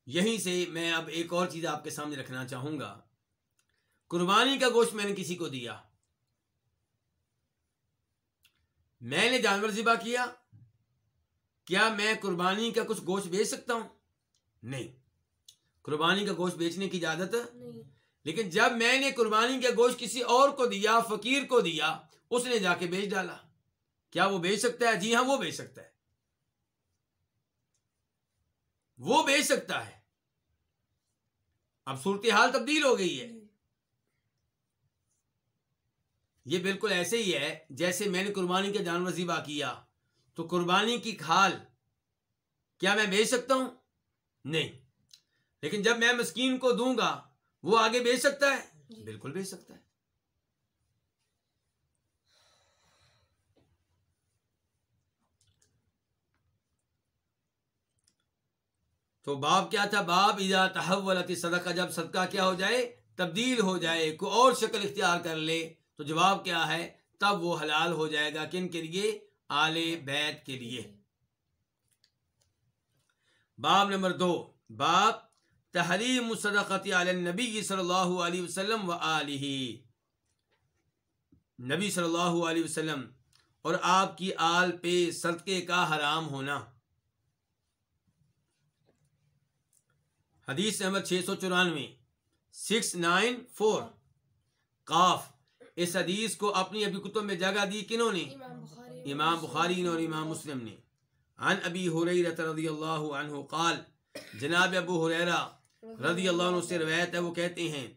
یہیں سے میں اب ایک اور چیز آپ کے سامنے رکھنا چاہوں گا۔ قربانی کا گوشت میں نے کسی کو دیا۔ میں نے جانور ذبح کیا۔ کیا میں قربانی کا کچھ گوشت بیچ سکتا ہوں؟ نہیں۔ قربانی کا گوشت بیچنے کی اجازت؟ لیکن جب میں نے قربانی کا گوشت کسی اور کو دیا، فقیر کو دیا، اس نے جا کے بیچ ڈالا۔ کیا وہ بیچ سکتا ہے؟ جی ہاں وہ بیچ سکتا ہے۔ وہ بیچ سکتا ہے۔ اب صورتحال تبدیل ہو گئی ہے۔ یہ بالکل ایسے ہی ہے جیسے میں نے قربانی کا جانور ذبح کیا۔ تو قربانی کی کھال کیا میں بیچ سکتا ہوں؟ نہیں۔ لیکن جب میں مسکین کو دوں گا وہ آگے بیچ سکتا ہے؟ بالکل بیچ سکتا ہے۔ تو باب کیا تھا؟ باب اذا تحولت صدقہ جب صدقہ کیا ہو جائے تبدیل ہو جائے کوئی اور شکل اختیار کر لے تو جواب کیا ہے؟ تب وہ حلال ہو جائے گا کن کے لیے؟ آل بیت کے لیے۔ باب نمبر دو باب تحریم صدقت علی النبی صلی اللہ علیہ وسلم و آلہ۔ نبی صلی اللہ علیہ وسلم اور آپ کی آل پہ صدقے کا حرام ہونا۔ حدیث نمبر چھ سو چورانوے سکس نائن فور۔ قاف اس حدیث کو اپنی ابھی کتب میں جگہ دی کنہوں نے؟ امام بخاری۔ امام بخاری نے اور امام مسلم نے۔ عن ابی حریرہ رضی اللہ عنہ قال جناب ابو حریرہ رضی اللہ عنہ سے روایت ہے، وہ کہتے ہیں،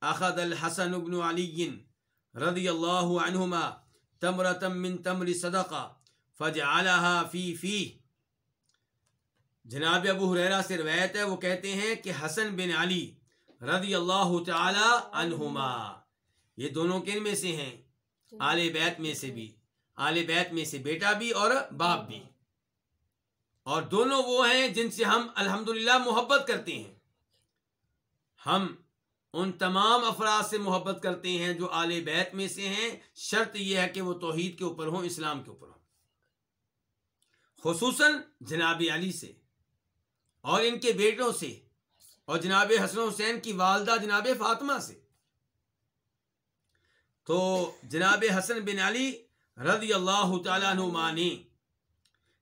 اخذ الحسن بن علی رضی اللہ عنہما تمرتا من تمر صدقہ فجعلها فی فی۔ جناب ابو حریرہ سے روایت ہے، وہ کہتے ہیں کہ حسن بن علی رضی اللہ تعالی عنہما۔ یہ دونوں کن میں سے ہیں؟ آل بیت میں سے بھی، آل بیت میں سے بیٹا بھی اور باپ بھی۔ اور دونوں وہ ہیں جن سے ہم الحمدللہ محبت کرتے ہیں۔ ہم ان تمام افراد سے محبت کرتے ہیں جو آل بیت میں سے ہیں۔ شرط یہ ہے کہ وہ توحید کے اوپر ہوں، اسلام کے اوپر ہوں۔ خصوصاً جناب علی سے اور ان کے بیٹوں سے اور جناب حسن حسین کی والدہ جناب فاطمہ سے۔ تو جناب حسن بن علی رضی اللہ تعالیٰ عنہ نے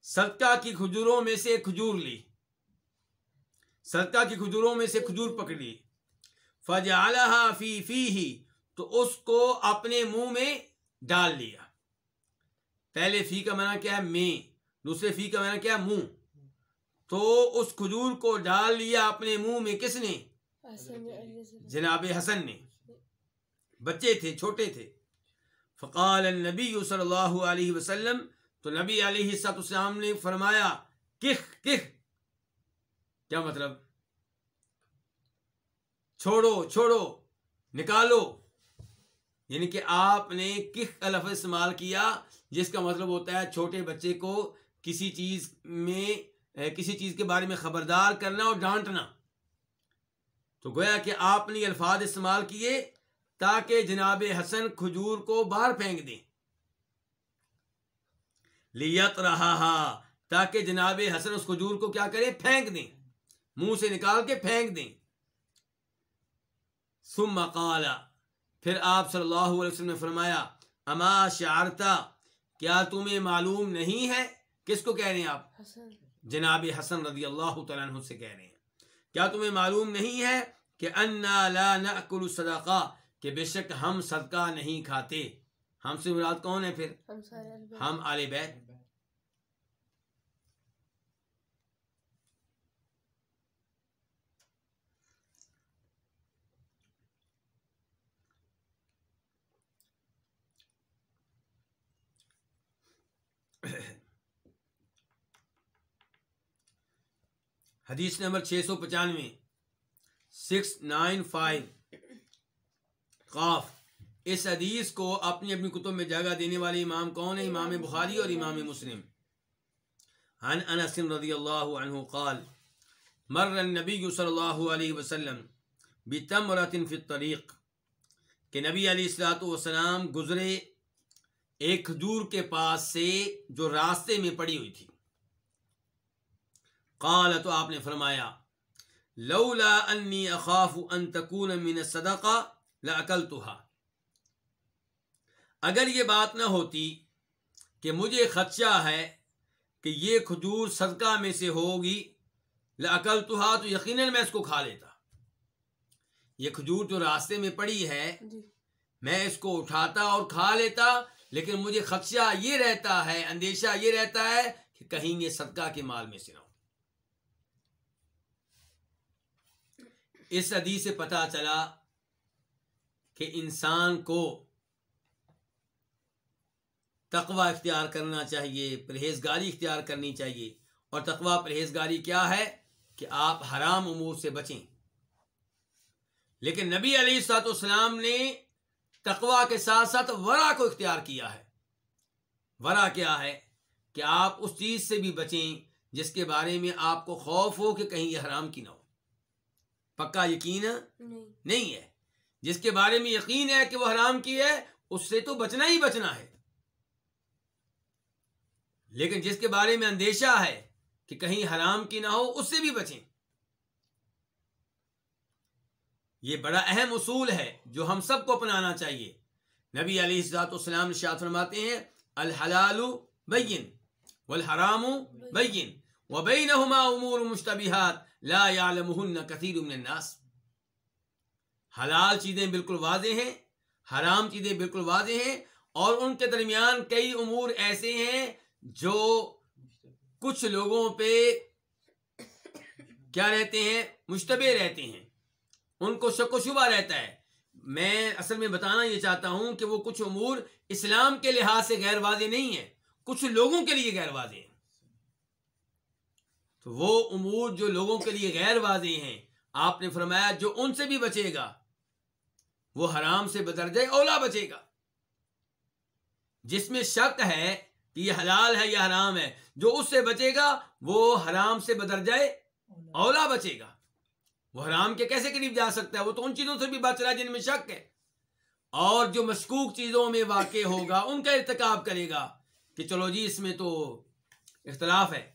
صدقہ کی کھجوروں میں سے کھجور لی۔ صدقہ کی کھجوروں میں سے کھجور پکڑی فجعلها فی فی ہی تو اس کو اپنے منہ میں ڈال لیا۔ پہلے فی کا معنی کیا ہے میں دوسرے فی کا معنی کیا ہے منہ۔ تو اس کھجور کو ڈال لیا اپنے منہ میں کس نے؟ جناب حسن نے۔ بچے تھے چھوٹے تھے۔ فقال النبی صلی اللہ علیہ وسلم تو نبی علیہ السلام نے فرمایا کخ کخ۔ کیا مطلب؟ چھوڑو چھوڑو، نکالو۔ یعنی کہ آپ نے کخ کا لفظ استعمال کیا، جس کا مطلب ہوتا ہے چھوٹے بچے کو کسی چیز میں کسی چیز کے بارے میں خبردار کرنا اور ڈانٹنا۔ تو گویا کہ آپ نے الفاظ استعمال کیے تاکہ جناب حسن کھجور کو باہر پھینک دیں۔ لیت رہا تاکہ جناب حسن اس کھجور کو کیا کرے، پھینک دیں۔ منہ سے نکال کے پھینک دیں۔ ثم قال پھر آپ صلی اللہ علیہ وسلم نے فرمایا اما شعرتا کیا تمہیں معلوم نہیں ہے کس کو کہہ رہے ہیں آپ؟ جناب حسن رضی اللہ تعالیٰ عنہ سے کہہ رہے ہیں۔ کیا تمہیں معلوم نہیں ہے کہ انا لا ناکل الصدقہ کہ بے شک ہم صدقہ نہیں کھاتے؟ ہم سے مراد کون ہے پھر؟ ہم آل بیت۔ حدیث نمبر چھ سو پچانوے سکس نائن فائیو قاف، اس حدیث کو اپنی اپنی کتب میں جگہ دینے والے امام کون ہیں؟ امام بخاری اور امام مسلم۔ عن انس رضی اللہ عنہ قال، مر النبی صلی اللہ علیہ وسلم بتمرۃ فی الطریق، کہ نبی علیہ الصلوۃ والسلام گزرے ایک کھجور کے پاس سے جو راستے میں پڑی ہوئی تھی۔ قال تو آپ نے فرمایا لولا انی اخاف ان تکون من الصدقہ لاکلتها اگر یہ بات نہ ہوتی کہ مجھے خدشہ ہے کہ یہ کھجور صدقہ میں سے ہوگی لعقل تو تو یقیناً میں اس کو کھا لیتا۔ یہ کھجور جو راستے میں پڑی ہے جی۔ میں اس کو اٹھاتا اور کھا لیتا لیکن مجھے خدشہ یہ رہتا ہے، اندیشہ یہ رہتا ہے کہ کہیں یہ صدقہ کے مال میں سے نہ ہو۔ اس حدیث سے پتہ چلا کہ انسان کو تقوی اختیار کرنا چاہیے، پرہیزگاری اختیار کرنی چاہیے۔ اور تقوی پرہیزگاری کیا ہے؟ کہ آپ حرام امور سے بچیں۔ لیکن نبی علیہ سات والسلام نے تقوی کے ساتھ ساتھ ورا کو اختیار کیا ہے۔ ورا کیا ہے؟ کہ آپ اس چیز سے بھی بچیں جس کے بارے میں آپ کو خوف ہو کہ کہیں یہ حرام کی نہ ہو۔ پکا یقین نہیں۔ نہیں ہے۔ جس کے بارے میں یقین ہے کہ وہ حرام کی ہے اس سے تو بچنا ہی بچنا ہے۔ لیکن جس کے بارے میں اندیشہ ہے کہ کہیں حرام کی نہ ہو اس سے بھی بچیں۔ یہ بڑا اہم اصول ہے جو ہم سب کو اپنانا چاہیے۔ نبی علیہ السلاط والسلام شاہ فرماتے ہیں الحلال بین والحرام بین وبینہما امور مشتبہات لا يعلمهن كثير من الناس۔ حلال چیزیں بالکل واضح ہیں، حرام چیزیں بالکل واضح ہیں اور ان کے درمیان کئی امور ایسے ہیں جو کچھ لوگوں پہ کیا رہتے ہیں؟ مشتبہ رہتے ہیں۔ ان کو شک و شبہ رہتا ہے۔ میں اصل میں بتانا یہ چاہتا ہوں کہ وہ کچھ امور اسلام کے لحاظ سے غیر واضح نہیں ہے کچھ لوگوں کے لیے غیر واضح ہیں۔ تو وہ امور جو لوگوں کے لیے غیر واضح ہیں، آپ نے فرمایا جو ان سے بھی بچے گا، وہ حرام سے بدرجہ اولا بچے گا۔ جس میں شک ہے کہ یہ حلال ہے یا حرام ہے، جو اس سے بچے گا، وہ حرام سے بدرجہ اولا بچے گا۔ وہ حرام کے کیسے قریب جا سکتا ہے؟ وہ تو ان چیزوں سے بھی بچ رہا ہے جن میں شک ہے۔ اور جو مشکوک چیزوں میں واقع ہوگا، ان کا ارتکاب کرے گا کہ چلو جی اس میں تو اختلاف ہے۔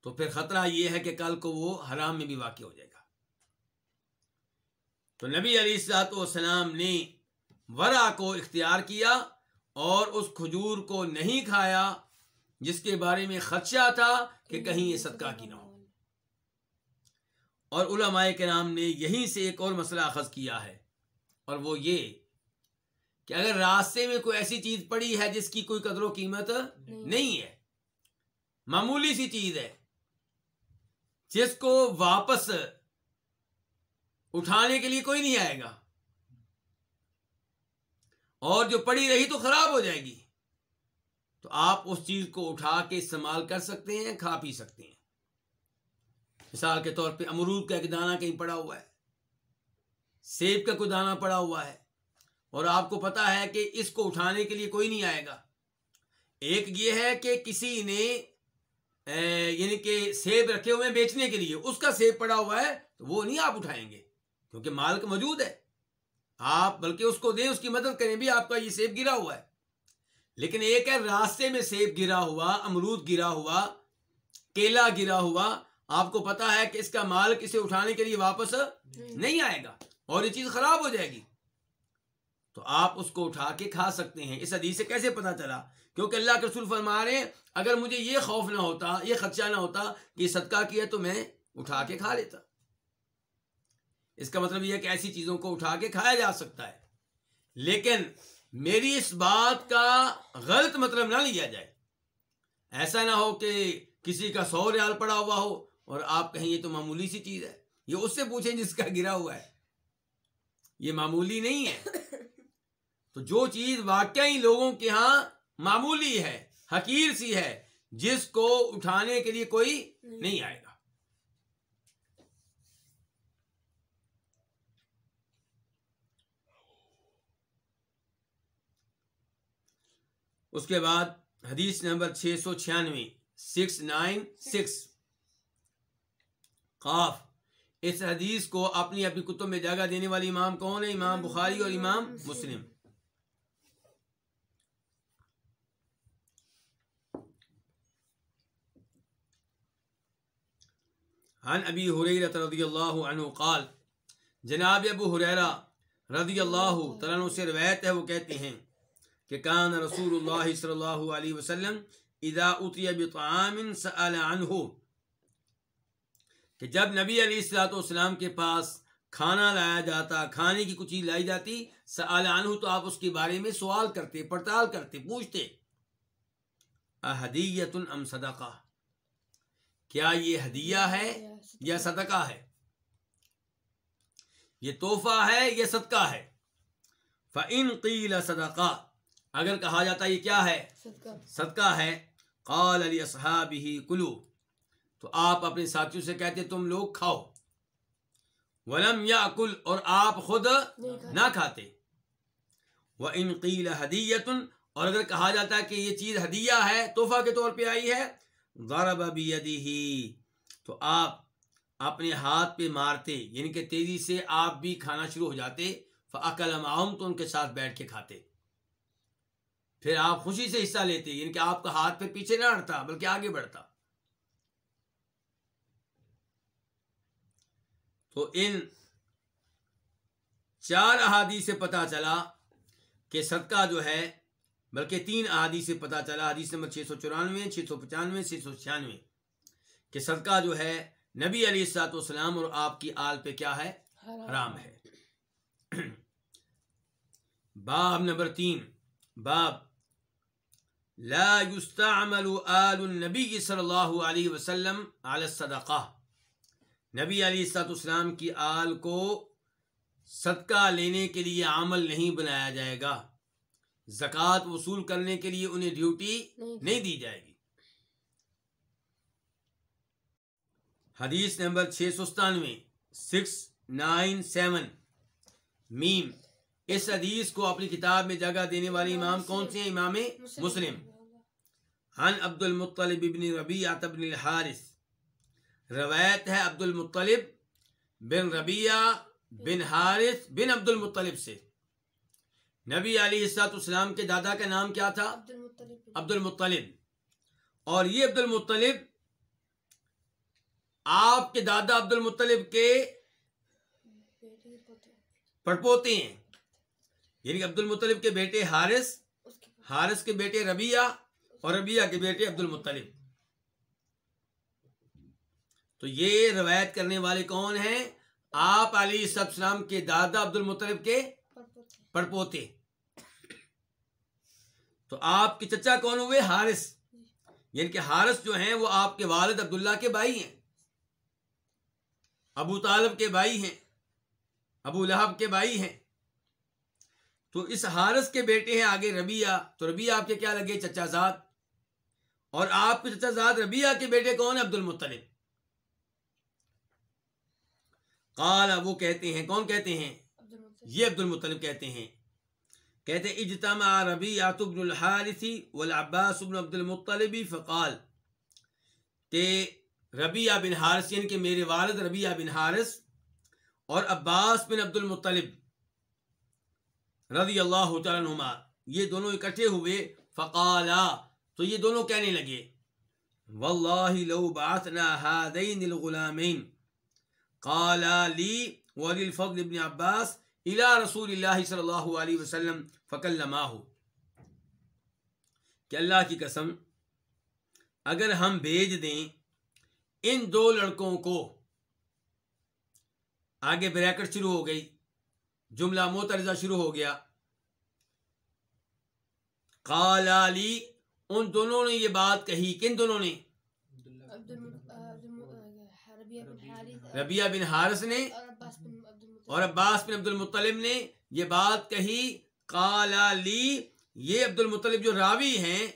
تو پھر خطرہ یہ ہے کہ کل کو وہ حرام میں بھی واقع ہو جائے گا۔ تو نبی علی السلاط والسلام نے ورا کو اختیار کیا اور اس کھجور کو نہیں کھایا، جس کے بارے میں خدشہ تھا کہ کہیں یہ صدقہ کی نہ ہو۔ اور علماء کے نام نے یہیں سے ایک اور مسئلہ اخذ کیا ہے اور وہ یہ کہ اگر راستے میں کوئی ایسی چیز پڑی ہے جس کی کوئی قدر و قیمت نہیں ہے معمولی سی چیز ہے جس کو واپس اٹھانے کے لیے کوئی نہیں آئے گا اور جو پڑی رہی تو خراب ہو جائے گی تو آپ اس چیز کو اٹھا کے استعمال کر سکتے ہیں کھا پی سکتے ہیں۔ مثال کے طور پہ امرود کا ایک دانہ کہیں پڑا ہوا ہے، سیب کا کوئی دانہ پڑا ہوا ہے، اور آپ کو پتا ہے کہ اس کو اٹھانے کے لیے کوئی نہیں آئے گا۔ ایک یہ ہے کہ کسی نے یعنی کہ سیب رکھے ہوئے ہیں بیچنے کے لیے، اس کا سیب پڑا ہوا ہے، تو وہ نہیں آپ اٹھائیں گے، کیونکہ مالک موجود ہے۔ آپ بلکہ اس کو دیں، اس کی مدد کریں، بھی آپ کا یہ سیب گرا ہوا ہے۔ لیکن ایک ہے، راستے میں سیب گرا ہوا، امرود گرا ہوا، کیلا گرا ہوا آپ کو پتا ہے کہ اس کا مال کسے اٹھانے کے لیے واپس نہیں۔ آئے گا اور یہ چیز خراب ہو جائے گی۔ تو آپ اس کو اٹھا کے کھا سکتے ہیں۔ اس حدیث سے کیسے پتا چلا؟ کیونکہ اللہ کے رسول فرما رہے ہیں اگر مجھے یہ خوف نہ ہوتا یہ خدشہ نہ ہوتا کہ صدقہ کیا تو میں اٹھا کے کھا لیتا۔ اس کا مطلب یہ کہ ایسی چیزوں کو اٹھا کے کھایا جا سکتا ہے۔ لیکن میری اس بات کا غلط مطلب نہ لیا جائے۔ ایسا نہ ہو کہ کسی کا سو ریال پڑا ہوا ہو اور آپ کہیں یہ تو معمولی سی چیز ہے، یہ اس سے پوچھیں جس کا گرا ہوا ہے۔ یہ معمولی نہیں ہے۔ تو جو چیز واقعی لوگوں کے ہاں معمولی ہے، حقیر سی ہے، جس کو اٹھانے کے لیے کوئی نہیں آئے گا۔ اس کے بعد حدیث نمبر چھ سو چھیانوے، سکس نائن سکس۔ قاف اس حدیث کو اپنی اپنی کتب میں جگہ دینے والی امام کون ہے؟ امام بخاری اور امام مسلم۔ عن ابی حریرت رضی اللہ عنہ قال، جناب ابو حریرہ رضی اللہ تعالیٰ سے روایت ہے، وہ کہتے ہیں کہ کان رسول اللہ صلی اللہ علیہ وسلم اذا اتی بطعام سأل عنہ کہ جب نبی علیہ السلاۃ والسلام کے پاس کھانا لایا جاتا کھانے کی کچھ چیز لائی جاتی سأل عنہ تو آپ اس کے بارے میں سوال کرتے پڑتال کرتے پوچھتے احدیت ام صدقہ؟ کیا یہ ہدیہ ہے یا صدقہ ہے؟ یہ تحفہ ہے یا صدقہ ہے؟ فَإِن قِيلَ صدقہ اگر کہا جاتا یہ کیا ہے؟ صدقہ۔ ہے۔ قال علی اصحاب ہی کلو تو آپ اپنے ساتھیوں سے کہتے تم لوگ کھاؤ۔ ولم یا کل اور آپ خود نہ کھاتے۔ وہ انقیل حدیت اور اگر کہا جاتا ہے کہ یہ چیز ہدیہ ہے تحفہ کے طور پہ آئی ہے ضرب بیدی تو آپ اپنے ہاتھ پہ مارتے یعنی کہ تیزی سے آپ بھی کھانا شروع ہو جاتے فعقل معاہم تو ان کے ساتھ بیٹھ کے کھاتے۔ پھر آپ خوشی سے حصہ لیتے یعنی کہ آپ کا ہاتھ پھر پیچھے نہ ہٹتا بلکہ آگے بڑھتا۔ تو ان چار احادیث سے پتا چلا کہ صدقہ جو ہے بلکہ تین احادیث سے پتا چلا حدیث نمبر چھ سو چورانوے چھ سو پچانوے چھ سو چھیانوے کہ صدقہ جو ہے نبی علی السلاط والسلام اور آپ کی آل پہ کیا ہے؟ حرام۔ ہے۔ باب نمبر تین باب لا يستعمل آل النبی صلی اللہ علیہ وسلم علی الصدقہ۔ نبی علی السلاط والسلام کی آل کو صدقہ لینے کے لیے عمل نہیں بنایا جائے گا۔ زکوٰۃ وصول کرنے کے لیے انہیں ڈیوٹی نہیں دی۔ جائے گی۔ حدیث نمبر چھ سو ستانوے سکس نائن سیون۔ میم اس حدیث کو اپنی کتاب میں جگہ دینے والے امام کون سے ہیں؟ امام مسلم۔ عن عبد المطلب ابن ربیعہ بن الحارث۔ روایت ہے عبد المطلب بن ربیعہ بن حارث بن عبد المطلب سے۔ نبی علی السلاط اسلام کے دادا کا نام کیا تھا؟ عبد المطلب اور یہ عبد المطلب آپ کے دادا عبد المطلب کے پڑپوتے ہیں۔ یعنی عبد المطلب کے بیٹے حارث حارث کے بیٹے ربیہ اور ربیہ کے بیٹے عبد المطلب۔ تو یہ روایت کرنے والے کون ہیں؟ آپ علی سب السلام کے دادا عبد المطلب کے پڑپوتے۔ تو آپ کے چچا کون ہوئے؟ حارث۔ یعنی کہ حارث جو ہیں وہ آپ کے والد عبداللہ کے بھائی ہیں۔ ابو طالب کے بھائی ہیں۔ ابو لہب کے بھائی ہیں۔ تو اس حارث کے بیٹے ہیں آگے ربیہ تو ربیہ آپ کے کیا لگے چچا زاد؟ اور آپ کے چچا زاد ربیہ کے بیٹے کون ہیں؟ عبد المطلب۔ قال وہ کہتے ہیں کون کہتے ہیں؟ یہ عبد المطلب کہتے ہیں۔ کہتے ہیں اجتماع ربیعۃ بن الحارث والعباس بن عبد المطلب فقال کہ ربیعہ بن حارث یعنی کہ میرے والد ربیعہ بن حارث اور عباس بن عبد المطلب رضی اللہ تعالیٰ عنہما یہ دونوں اکٹھے ہوئے فقالا تو یہ دونوں کہنے لگے واللہ لو بعثنا هذين الغلامين قال لي وللفضل بن عباس الى رسول اللہ صلی اللہ علیہ وسلم فکلماه کہ اللہ کی قسم، اگر ہم بھیج دیں ان دو لڑکوں کو، آگے بریکٹ شروع ہو گئی، جملہ موترزہ شروع ہو گیا، قال علی ان دونوں نے یہ بات کہی، کن دونوں نے؟ ربیہ بن حارث نے اور عباس بن عبد المطلب نے یہ بات کہی قال علی یہ عبد المطلب جو راوی ہیں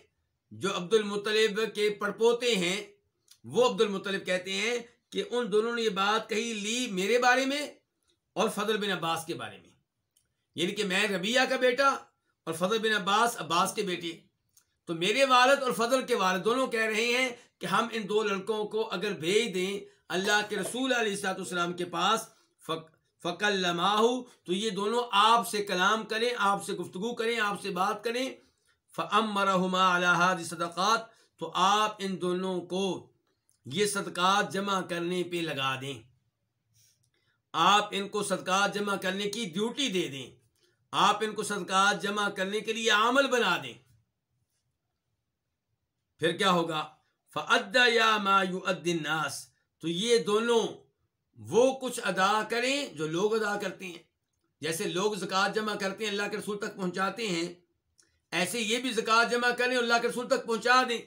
جو عبد المطلب کے پڑپوتے ہیں وہ عبد المطلب کہتے ہیں کہ ان دونوں نے یہ بات کہی لی میرے بارے میں اور فضل بن عباس کے بارے میں۔ یعنی کہ میں ربیہ کا بیٹا اور فضل بن عباس عباس کے بیٹے۔ تو میرے والد اور فضل کے والد دونوں کہہ رہے ہیں کہ ہم ان دو لڑکوں کو اگر بھیج دیں اللہ کے رسول علیہ السلاط والسلام کے پاس، فق فقل تو یہ دونوں آپ سے کلام کریں، آپ سے گفتگو کریں، آپ سے بات کریں فم مرحما الحاد صدقات تو آپ ان دونوں کو یہ صدقات جمع کرنے پہ لگا دیں۔ آپ ان کو صدقات جمع کرنے کی ڈیوٹی دے دیں۔ آپ ان کو صدقات جمع کرنے کے لیے عمل بنا دیں۔ پھر کیا ہوگا؟ فعد یا ما الناس تو یہ دونوں وہ کچھ ادا کریں جو لوگ ادا کرتے ہیں۔ جیسے لوگ زکوٰۃ جمع کرتے ہیں، اللہ کے رسول تک پہنچاتے ہیں۔ ایسے یہ بھی زکوٰۃ جمع کریں اللہ کے رسول تک پہنچا دیں۔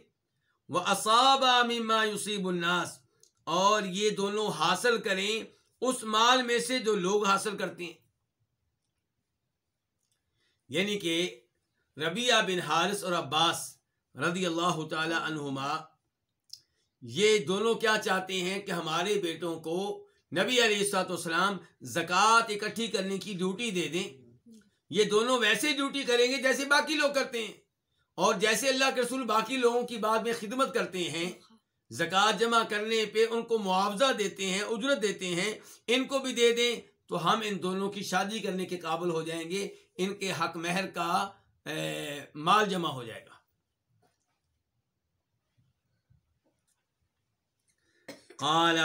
وہ اصاب مما یوسیب الناس۔ اور یہ دونوں حاصل کریں اس مال میں سے جو لوگ حاصل کرتے ہیں۔ یعنی کہ ربیہ بن حارث اور عباس رضی اللہ تعالی عنہما یہ دونوں کیا چاہتے ہیں کہ ہمارے بیٹوں کو نبی علیہ السلاۃ والسلام زکوٰۃ اکٹھی کرنے کی ڈیوٹی دے دیں؟ یہ دونوں ویسے ڈیوٹی کریں گے جیسے باقی لوگ کرتے ہیں۔ اور جیسے اللہ کے رسول باقی لوگوں کی بات میں خدمت کرتے ہیں، زکوٰۃ جمع کرنے پہ ان کو معاوضہ دیتے ہیں، اجرت دیتے ہیں، ان کو بھی دے دیں تو ہم ان دونوں کی شادی کرنے کے قابل ہو جائیں گے۔ ان کے حق مہر کا مال جمع ہو جائے گا۔ قال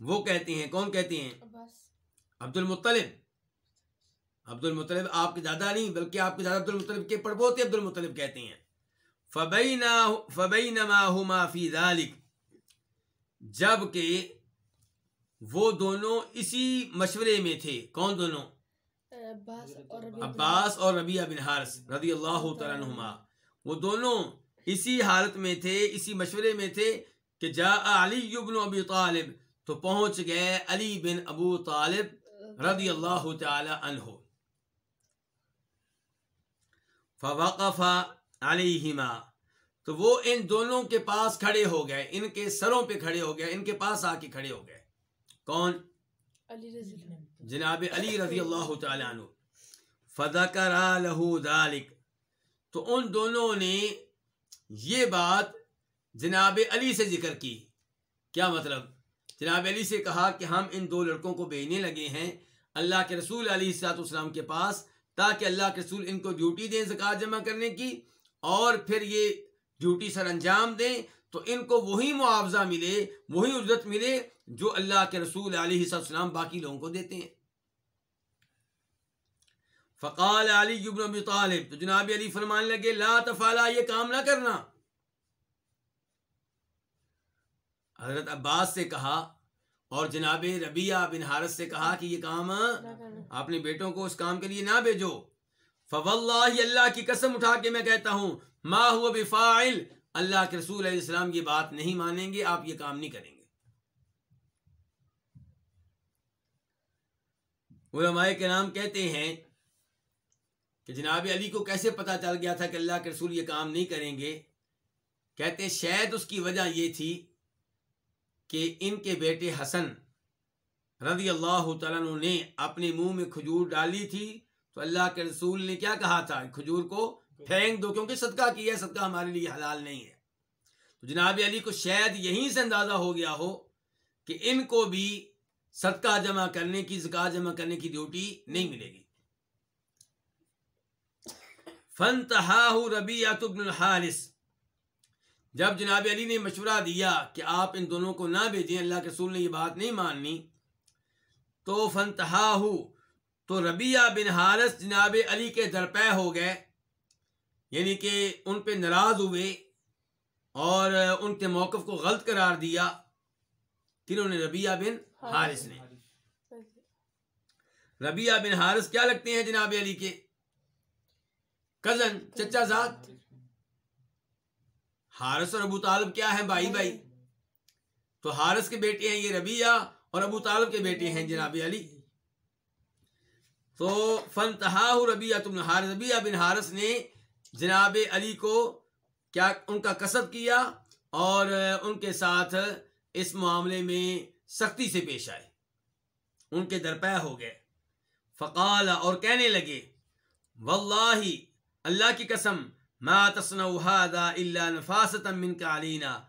وہ کہتے ہیں کون کہتے ہیں؟ عبد المطلب۔ عبد المطلب آپ کے دادا نہیں بلکہ آپ کے دادا عبد المطلب کے پڑپوتے عبد المطلب کہتے ہیں۔ فبینا فبینما ہما فی ذالک جبکہ وہ دونوں اسی مشورے میں تھے۔ کون دونوں؟ عباس اور ربیہ بن حارث۔ رضی اللہ تعالیٰ وہ دونوں اسی حالت میں تھے اسی مشورے میں تھے۔ کہ جا علی بن ابی طالب تو پہنچ گئے علی بن ابو طالب رضی اللہ تعالی عنہ۔ فوقف علیہما۔ تو وہ ان دونوں کے پاس کھڑے ہو گئے ان کے سروں پہ کھڑے ہو گئے ان کے پاس آ کے کھڑے ہو گئے۔ کون؟ علی رضی اللہ جناب علی رضی اللہ تعالی عنہ۔ فذکر له ذلك تو ان دونوں نے یہ بات جناب علی سے ذکر کی۔ کیا مطلب؟ جناب علی سے کہا کہ ہم ان دو لڑکوں کو بھیجنے لگے ہیں۔ اللہ کے رسول علی سات اسلام کے پاس تاکہ اللہ کے رسول ان کو ڈیوٹی دیں، زکوٰۃ جمع کرنے کی۔ اور پھر یہ ڈیوٹی سر انجام دیں تو ان کو وہی معاوضہ ملے، وہی اجرت ملے جو اللہ کے رسول علیہ السلام باقی لوگوں کو دیتے ہیں۔ فقال علی بن ابی طالب، تو جناب علی فرمانے لگے، لا تفعلا، یہ کام نہ کرنا۔ حضرت عباس سے کہا اور جناب ربیہ بن حارث سے کہا کہ یہ کام اپنے بیٹوں کو اس کام کے لیے نہ بھیجو۔ فواللہ اللہ کی قسم اٹھا کے میں کہتا ہوں، ما ہوا بفاعل، اللہ کے رسول علیہ السلام یہ بات نہیں مانیں گے، آپ یہ کام نہیں کریں گے۔ علماء کے نام کہتے ہیں کہ جناب علی کو کیسے پتا چل گیا تھا کہ اللہ کے رسول یہ کام نہیں کریں گے؟ کہتے شاید اس کی وجہ یہ تھی کہ ان کے بیٹے حسن رضی اللہ تعالیٰ نے اپنے منہ میں کھجور ڈالی تھی، تو اللہ کے رسول نے کیا کہا تھا؟ کھجور کو پھینک دو، کیونکہ صدقہ کیا ہے، صدقہ ہمارے لیے حلال نہیں ہے۔ تو جناب علی کو شاید یہیں سے اندازہ ہو گیا ہو کہ ان کو بھی صدقہ جمع کرنے کی زکات جمع کرنے کی ڈیوٹی نہیں ملے گی۔ فنتہاہ ربیعت بن الحارث۔ جب جناب علی نے مشورہ دیا کہ آپ ان دونوں کو نہ بھیجیں، اللہ کے رسول نے یہ بات نہیں ماننی، تو فنتہا تو ربیہ بن حارث جناب علی کے درپے ہو گئے یعنی کہ ان پہ ناراض ہوئے اور ان کے موقف کو غلط قرار دیا کنہوں نے ربیہ بن حارث نے۔ ربیہ بن حارث کیا لگتے ہیں جناب علی کے؟ کزن، چچا زاد حارث اور ابو طالب کیا ہیں بھائی بھائی؟ تو حارث کے بیٹے ہیں یہ ربیہ اور ابو طالب کے بیٹے ہیں جناب علی۔ تو فن تہا ربیہ تم حارث۔ ربیہ بن حارث نے جناب علی کو کیا ان کا کسب کیا اور ان کے ساتھ اس معاملے میں سختی سے پیش آئے۔ ان کے درپے ہو گئے۔ فقال اور کہنے لگے واللہ اللہ کی قسم ما تصنعوا هذا الا نفاستا منك علينا۔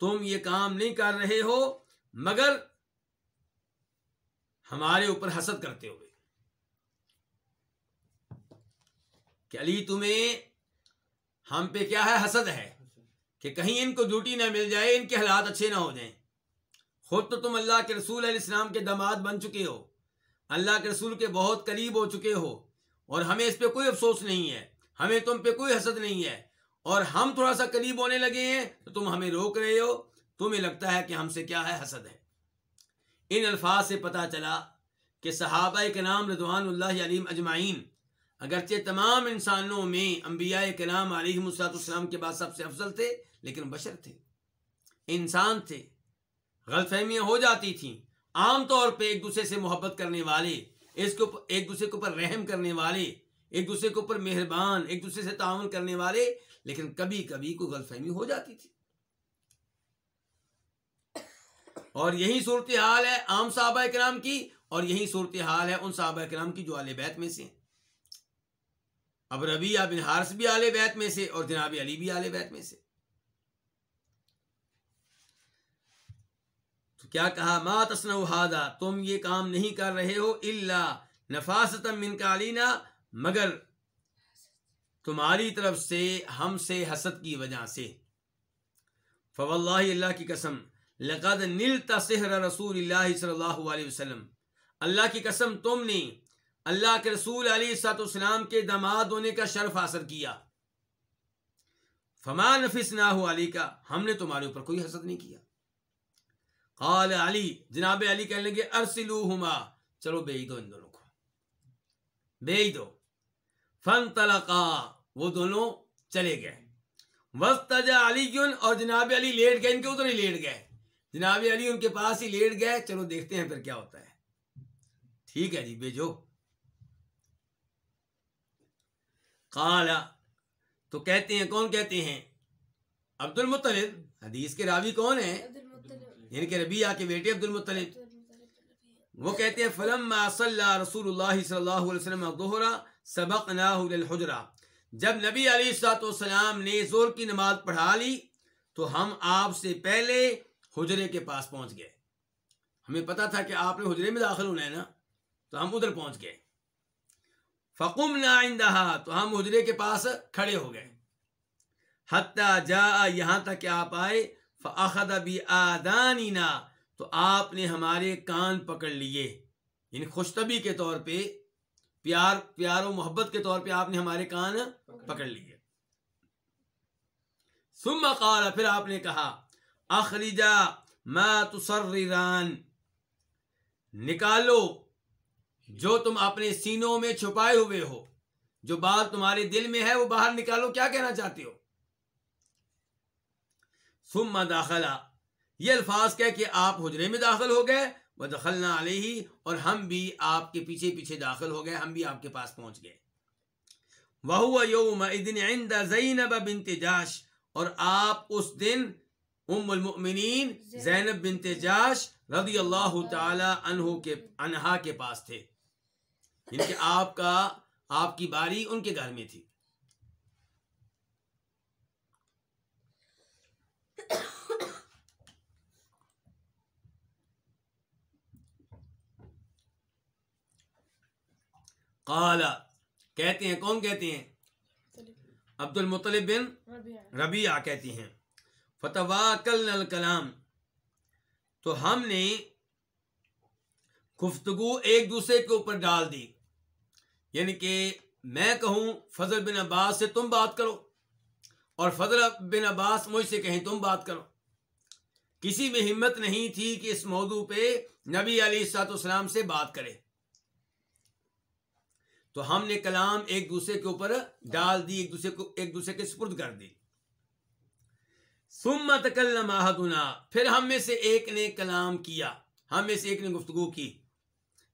تم یہ کام نہیں کر رہے ہو، مگر ہمارے اوپر حسد کرتے ہوئے۔ کہ علی، تمہیں ہم پہ کیا ہے حسد ہے؟ کہ کہیں ان کو ڈیوٹی نہ مل جائے، ان کے حالات اچھے نہ ہو جائیں۔ خود تو تم اللہ کے رسول علیہ السلام کے دماد بن چکے ہو۔ اللہ کے رسول کے بہت قریب ہو چکے ہو۔ اور ہمیں اس پہ کوئی افسوس نہیں ہے۔ ہمیں تم پہ کوئی حسد نہیں ہے۔ اور ہم تھوڑا سا قریب ہونے لگے ہیں تو تم ہمیں روک رہے ہو۔ تمہیں لگتا ہے کہ ہم سے کیا ہے حسد ہے۔ ان الفاظ سے پتہ چلا کہ صحابہ کے رضوان اللہ علیم اجمعین، اگرچہ تمام انسانوں میں انبیاء کے نام علیہ السلام کے بعد سب سے افضل تھے، لیکن بشر تھے۔ انسان تھے۔ غلط فہمیاں ہو جاتی تھیں۔ عام طور پہ ایک دوسرے سے محبت کرنے والے، اس کے ایک دوسرے کے اوپر رحم کرنے والے ایک دوسرے کے اوپر مہربان، ایک دوسرے سے تعاون کرنے والے، لیکن کبھی کبھی کوئی غلط فہمی ہو جاتی تھی۔ اور یہی صورتحال ہے عام صحابہ کرام کی، اور یہی صورتحال ہے ان صحابہ کرام کی جو آل بیت میں سے اب ربیہ بن حارث بھی آل بیت میں سے اور جناب علی بھی آل بیت میں سے۔ تو کیا کہا؟ ما تسنو ہادا تم یہ کام نہیں کر رہے ہو الا نفاست من کا علینا مگر تمہاری طرف سے، ہم سے حسد کی وجہ سے۔ فواللہ اللہ کی قسم، لقد نلت سحر رسول اللہ صلی اللہ علیہ وسلم۔ اللہ کی قسم، تم نے اللہ کے رسول علیہ سات اسلام کے داماد ہونے کا شرف حاصل کیا۔ فما نفس نہ ہو علی کا ہم نے تمہارے اوپر کوئی حسد نہیں کیا۔ قال علی، جناب علی کہنے لگے، ارسلوہما۔ چلو بھیج دو ان دونوں کو بھیج دو فن تلقا وہ دونوں چلے گئے۔ وقت علی اور جناب علی لیٹ گئے ان کے ادھر ہی لیٹ گئے۔ جناب علی ان کے پاس ہی لیٹ گئے چلو دیکھتے ہیں پھر کیا ہوتا ہے۔ ٹھیک ہے جی بھیجو۔ قالا تو کہتے ہیں کون کہتے ہیں؟ عبد المطلب حدیث کے راوی کون ہیں؟ یعنی کہ ربیہ کے بیٹے عبد المطلب وہ کہتے ہیں فلم رسول اللہ صلی اللہ علیہ وسلم سبق نہ جب نبی علی السلاط والسلام نے زور کی نماز پڑھا لی، تو ہم آپ سے پہلے حجرے کے پاس پہنچ گئے۔ ہمیں پتا تھا کہ آپ نے حجرے میں داخل ہونا ہے نا، تو ہم ادھر پہنچ گئے۔ فقم نہ تو ہم حجرے کے پاس کھڑے ہو گئے۔ حتیٰ جا یہاں تک کہ آپ آئے فاخد بھی آدانی تو آپ نے ہمارے کان پکڑ لیے۔ یعنی خوشتبی کے طور پہ پیار پیار و محبت کے طور پہ آپ نے ہمارے کان پکڑ لیے۔ ثم قال، پھر آپ نے کہا، اخرجا ما تسرران، نکالو جو تم اپنے سینوں میں چھپائے ہوئے ہو، جو بات تمہارے دل میں ہے، وہ باہر نکالو، کیا کہنا چاہتے ہو؟ ثم داخلہ یہ الفاظ کہہ کہ آپ حجرے میں داخل ہو گئے وہ دخلنا علیہ اور ہم بھی آپ کے پیچھے پیچھے داخل ہو گئے، ہم بھی آپ کے پاس پہنچ گئے۔ وہ یوم ادن عند زینب بنت جاش، اور آپ اس دن ام المؤمنین زینب بنت جاش رضی اللہ تعالی عنہ کے انہا کے پاس تھے۔ یعنی ان کے آپ کا، آپ کی باری ان کے گھر میں تھی۔ قالا کہتے ہیں کون کہتے ہیں؟ عبد المطلب بن ربیع کہتی ہیں۔ فتوا کل الکلام۔ تو ہم نے گفتگو ایک دوسرے کے اوپر ڈال دی۔ یعنی کہ میں کہوں فضل بن عباس سے تم بات کرو۔ اور فضل بن عباس مجھ سے کہیں تم بات کرو۔ کسی میں ہمت نہیں تھی کہ اس موضوع پہ نبی علی سات اسلام سے بات کرے۔ تو ہم نے کلام ایک دوسرے کے اوپر ڈال دی، ایک دوسرے کو، ایک دوسرے کے سپرد کر دی۔ سمت کلم پھر ہم میں سے ایک نے کلام کیا۔ ہم میں سے ایک نے گفتگو کی۔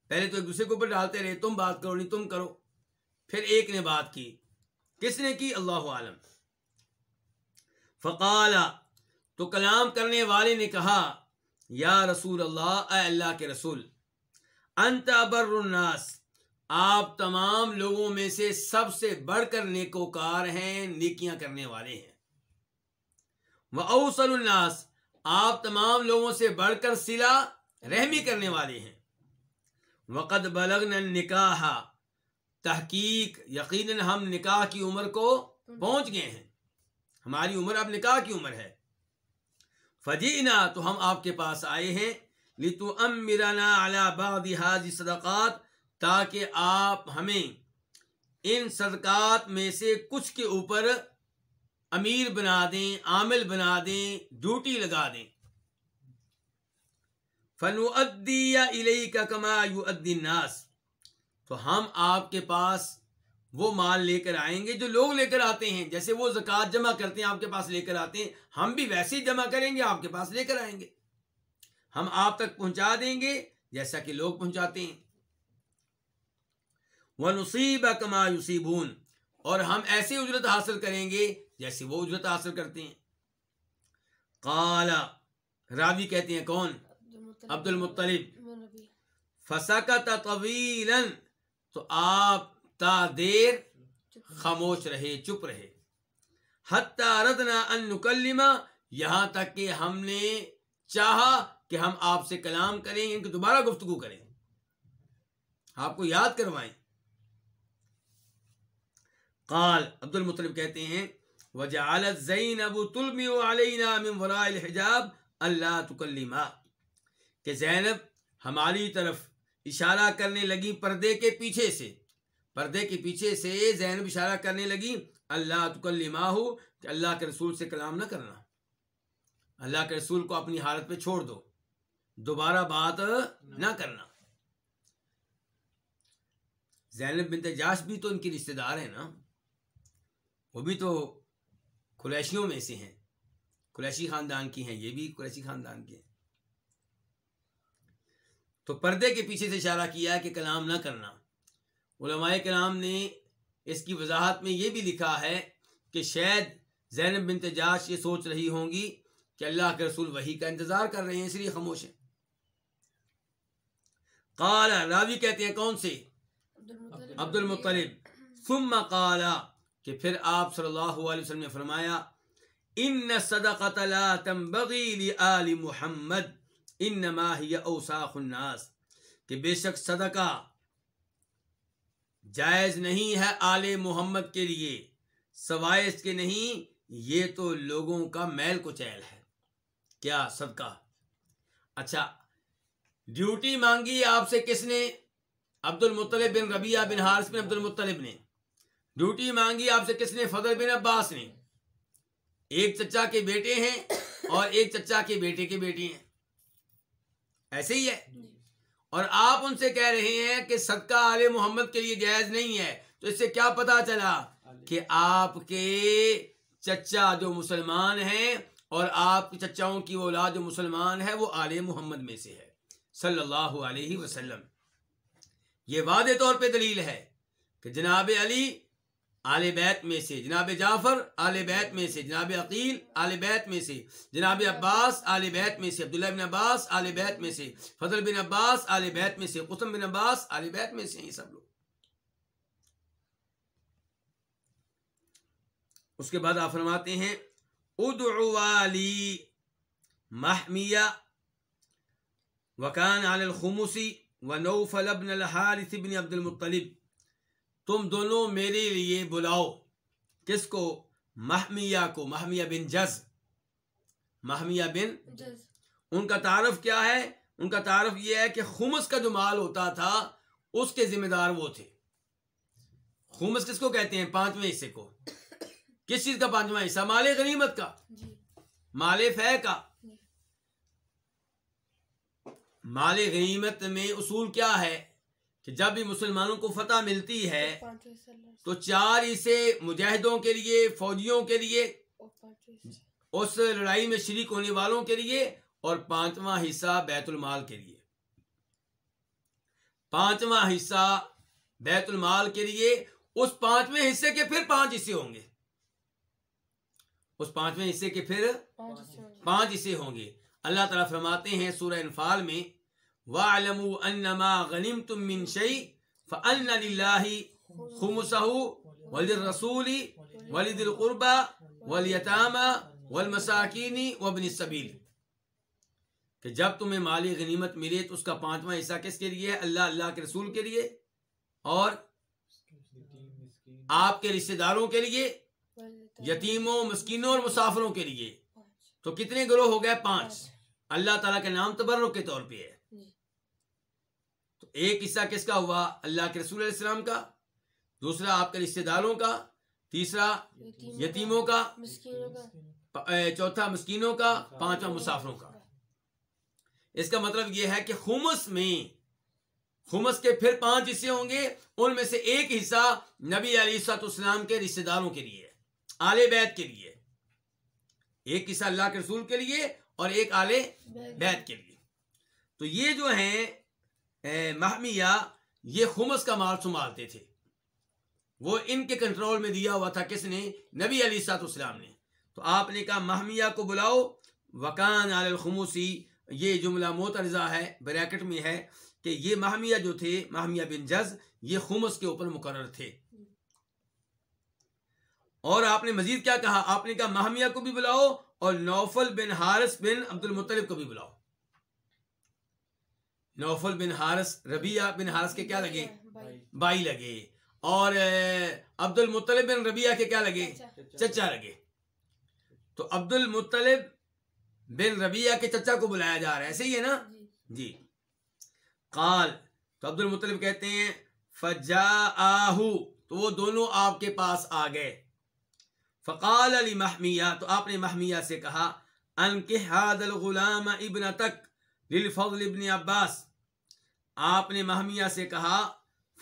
پہلے تو ایک دوسرے کے اوپر ڈالتے رہے، تم بات کرو، نہیں تم کرو۔ پھر ایک نے بات کی۔ کس نے کی؟ اللہ عالم۔ فقال، تو کلام کرنے والے نے کہا، یا رسول اللہ، اے اللہ کے رسول، انت ابر الناس آپ تمام لوگوں میں سے سب سے بڑھ کر نیکوکار ہیں، نیکیاں کرنے والے ہیں۔ وہ اوسل الناس آپ تمام لوگوں سے بڑھ کر سلا رحمی کرنے والے ہیں۔ وقت بلغن نکاح تحقیق، یقیناً ہم نکاح کی عمر کو پہنچ گئے ہیں۔ ہماری عمر اب نکاح کی عمر ہے۔ فجینا تو ہم آپ کے پاس آئے ہیں۔ لتو ام میرانا اعلی بادی حاضی صدقات۔ تاکہ آپ ہمیں ان صدقات میں سے کچھ کے اوپر امیر بنا دیں، عامل بنا دیں، ڈیوٹی لگا دیں۔ فن ادی یا الہی کا کما یو الناس۔ تو ہم آپ کے پاس وہ مال لے کر آئیں گے جو لوگ لے کر آتے ہیں۔ جیسے وہ زکوٰۃ جمع کرتے ہیں، آپ کے پاس لے کر آتے ہیں۔ ہم بھی ویسے ہی جمع کریں گے، آپ کے پاس لے کر آئیں گے۔ ہم آپ تک پہنچا دیں گے، جیسا کہ لوگ پہنچاتے ہیں۔ وہ نصیب کما یوسیبون اور ہم ایسی اجرت حاصل کریں گے جیسے وہ اجرت حاصل کرتے ہیں۔ کالا راوی کہتے ہیں کون؟ عبد المطلب فسکت طویلا تو آپ تا دیر خاموش رہے چپ رہے۔ حتی ردنا ان نکلمہ یہاں تک کہ ہم نے چاہا کہ ہم آپ سے کلام کریں ان کی دوبارہ گفتگو کریں۔ آپ کو یاد کروائیں۔ قال، عبد المطلب کہتے ہیں وجعلت زینب تلمی علینا من وراء الحجاب اللہ تکلما۔ کہ زینب ہماری طرف اشارہ کرنے لگی پردے کے پیچھے سے۔ پردے کے پیچھے سے زینب اشارہ کرنے لگی اللہ تکلما ہو کہ اللہ کے رسول سے کلام نہ کرنا۔ اللہ کے رسول کو اپنی حالت پہ چھوڑ دو۔ دوبارہ بات نہ کرنا۔ زینب بنت جاش بھی تو ان کی رشتہ دار ہیں نا۔ وہ بھی تو قریشیوں میں سے ہیں۔ قریشی خاندان کی ہیں یہ بھی قریشی خاندان کے ہیں۔ تو پردے کے پیچھے سے اشارہ کیا کہ کلام نہ کرنا۔ علماء کلام نے اس کی وضاحت میں یہ بھی لکھا ہے کہ شاید زینب بنت جاش یہ سوچ رہی ہوں گی کہ اللہ کے رسول وہی کا انتظار کر رہے ہیں اس لیے خاموش ہیں۔ قال راوی کہتے ہیں کون سے؟ عبد المطلب ثم قال کہ پھر آپ صلی اللہ علیہ وسلم نے فرمایا ان صدقۃ لا تنبغي لآل محمد انما هي اوساخ الناس کہ بے شک صدقہ جائز نہیں ہے آل محمد کے لیے، سوائے اس کے نہیں، یہ تو لوگوں کا میل کچیل ہے۔ کیا صدقہ؟ اچھا ڈیوٹی مانگی آپ سے کس نے؟ عبد المطلب بن ربیہ بن حارث بن عبد المطلب نے۔ ڈیوٹی مانگی، آپ سے کس نے؟ فضل بن عباس نے۔ ایک چچا کے بیٹے ہیں اور ایک چچا کے بیٹے کے بیٹے ہیں۔ ایسے ہی ہے۔ اور آپ ان سے کہہ رہے ہیں کہ صدقہ آل محمد کے لیے جائز نہیں ہے۔ تو اس سے کیا پتا چلا کہ آپ کے چچا جو مسلمان ہیں اور آپ کے چچاؤں کی اولاد جو مسلمان ہے، وہ آل محمد میں سے ہے۔ صلی اللہ علیہ وسلم۔ یہ واضح طور پہ دلیل ہے کہ جناب علی آل بیت میں سے، جناب جعفر، آل بیت میں سے، جناب عقیل، آل بیت میں سے، جناب عباس، آل بیت میں سے، عبداللہ بن عباس، آل بیت میں سے، فضل بن عباس، آل بیت میں سے، قسم بن عباس، آل بیت میں سے، یہ سب لوگ۔ اس کے بعد آپ فرماتے ہیں، ادعو والی محمیہ، وکان علی الخمسی ونوفل ابن الحارث بن عبد المطلب تم دونوں میرے لیے بلاؤ۔ کس کو؟ محمیہ کو۔ محمیہ بن جز۔ محمیہ بن ان کا تعارف کیا ہے؟ ان کا تعارف یہ ہے کہ خمس کا جو مال ہوتا تھا اس کے ذمہ دار وہ تھے۔ خمس کس کو کہتے ہیں؟ پانچویں حصے کو۔ کس چیز کا پانچواں حصہ؟ مال غنیمت کا۔ جی۔ مال فہ کا۔ مال غنیمت میں اصول کیا ہے؟ کہ جب بھی مسلمانوں کو فتح ملتی ہے تو چار اسے مجاہدوں کے لیے فوجیوں کے لیے اس لڑائی میں شریک ہونے والوں کے لیے اور پانچواں حصہ بیت المال کے لیے۔ پانچواں حصہ بیت المال کے لیے اس پانچویں حصے کے پھر پانچ حصے ہوں گے۔ اس پانچویں حصے کے پھر۔ پانچ حصے ہوں گے۔ اللہ تعالیٰ فرماتے ہیں سورہ انفال میں وَعْلَمُوا أَنَّمَا غَنِمْتُم مِّن شَيْءٍ فَأَنَّ لِلَّهِ خُمُسَهُ وَلِلرَّسُولِ وَلِذِي الْقُرْبَى وَالْيَتَامَى وَالْمَسَاكِينِ وَابْنِ السَّبِيلِ۔ کہ جب تمہیں مالی غنیمت ملے تو اس کا پانچواں حصہ کس کے لیے ہے؟ اللہ اللہ کے رسول کے لیے۔ اور آپ کے رشتہ داروں کے لیے، یتیموں، مسکینوں اور مسافروں کے لیے۔ تو کتنے گروہ ہو گئے؟ پانچ۔ اللہ تعالیٰ کے نام تبرک کے طور پہ ہے۔ تو ایک حصہ کس کا ہوا؟ اللہ کے رسول علیہ السلام کا دوسرا آپ کے رشتہ داروں کا تیسرا یتیموں کا چوتھا مسکینوں کا پانچواں مسافروں کا۔ اس کا مطلب یہ ہے کہ خمس میں خمس کے پھر پانچ حصے ہوں گے ان میں سے ایک حصہ نبی علی سات اسلام کے رشتہ داروں کے لیے آل بیت کے لیے۔ ایک حصہ اللہ کے رسول کے لیے اور ایک آل بیت کے لیے۔ تو یہ جو ہیں محمیہ یہ خمس کا مال سنبھالتے تھے۔ وہ ان کے کنٹرول میں دیا ہوا تھا کس نے؟ نبی علی سات اسلام نے۔ تو آپ نے کہا، محمیہ کو بلاؤ۔ وکان علی الخموسی یہ جملہ موترزہ ہے، بریکٹ میں ہے کہ یہ محمیہ جو تھے، محمیہ بن جز، یہ خمس کے اوپر مقرر تھے۔ اور آپ نے مزید کیا کہا؟ آپ نے کہا، محمیہ کو بھی بلاؤ اور نوفل بن حارث بن عبد المطلب کو بھی بلاؤ۔ نوفل بن حارث ربیہ بن حارث کے کیا لگے؟ بھائی بائی لگے۔ اور عبد المطلب بن ربیہ کے کیا لگے؟ چچا۔ چچا لگے۔ تو عبد المطلب بن ربیہ کے چچا کو بلایا جا رہا ہے۔ ایسے ہی ہے نا؟ جی۔ جی۔ قال تو عبد المطلب کہتے ہیں فجا آہو تو وہ دونوں آپ کے پاس آ گئے۔ فقال علی محمیہ تو آپ نے محمیہ سے کہا ان کے حاد الغلام ابن تک للفضل ابن عباس۔ آپ نے محمیہ سے کہا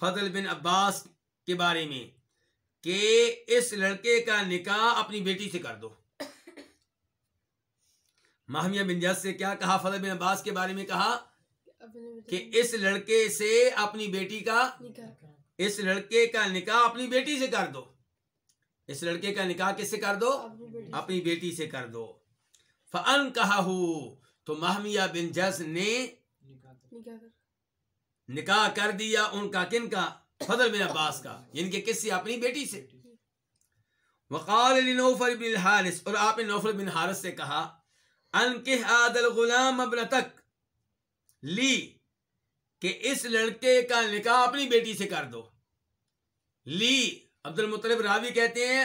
فضل بن عباس کے بارے میں کہ اس لڑکے کا نکاح اپنی بیٹی سے کر دو۔ محمیہ بن جس سے کیا کہا؟ فضل بن عباس کے بارے میں کہا کہ اس لڑکے سے اپنی بیٹی کا نکاح۔ اس لڑکے کا نکاح اپنی بیٹی سے کر دو۔ اس لڑکے کا نکاح کس سے کر دو؟ اپنی بیٹی سے۔ کر دو۔ فن کہا تو محمیہ بن جس نے نکاح کر دیا ان کا کن کا؟ فضل بن عباس کا یعنی کہ کس سے؟ اپنی بیٹی سے۔ وقال لنوفل بن الحارث، اور آپ نے نوفل بن حارث سے کہا ان کے الغلام ابن تک لی، کہ اس لڑکے کا نکاح اپنی بیٹی سے کر دو۔ لی عبد المطلب راوی کہتے ہیں،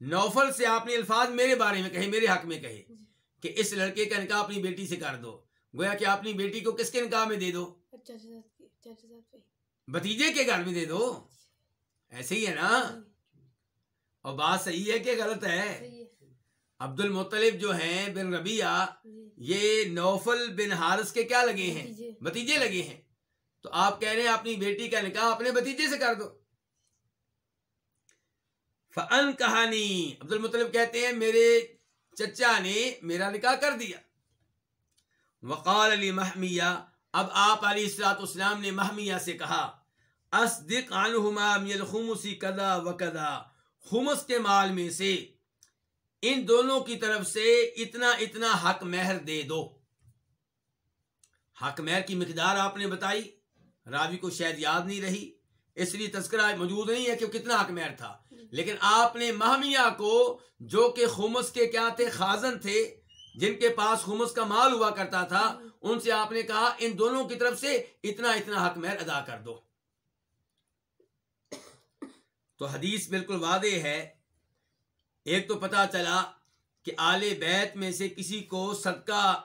نوفل سے آپ نے الفاظ میرے بارے میں کہے، میرے حق میں کہے، کہ اس لڑکے کا نکاح اپنی بیٹی سے کر دو۔ گویا کہ اپنی بیٹی کو کس کے نکاح میں دے دو؟ اچھا، اچھا، اچھا۔ بتیجے کے گھر میں دے دو۔ ایسے ہی ہے نا۔ اور بات صحیح ہے کہ غلط ہے۔ عبد المطلب جو ہیں بن ربیہ جی۔ یہ نوفل بن حارث کے کیا لگے ہیں؟ بھتیجے۔ لگے ہیں۔ تو آپ کہہ رہے ہیں اپنی بیٹی کا نکاح اپنے بتیجے سے کر دو۔ فن کہانی۔ عبد المطلب کہتے ہیں میرے چچا نے میرا نکاح کر دیا۔ وقال علی محمیہ اب آپ علی السلاط اسلام نے محمیہ سے کہا، اصدق عنہما من الخمس کذا و کذا۔ خمس کے مال میں سے ان دونوں کی طرف سے اتنا اتنا حق مہر دے دو۔ حق مہر کی مقدار آپ نے بتائی، راوی کو شاید یاد نہیں رہی، اس لیے تذکرہ موجود نہیں ہے کہ کتنا حق مہر تھا۔ لیکن آپ نے مہمیہ کو، جو کہ خمس کے کیا تھے، خازن تھے، جن کے پاس خمس کا مال ہوا کرتا تھا ان سے آپ نے کہا ان دونوں کی طرف سے اتنا اتنا حق مہر ادا کر دو۔ تو حدیث بالکل واضح ہے۔ ایک تو پتا چلا کہ آل بیت میں سے کسی کو صدقہ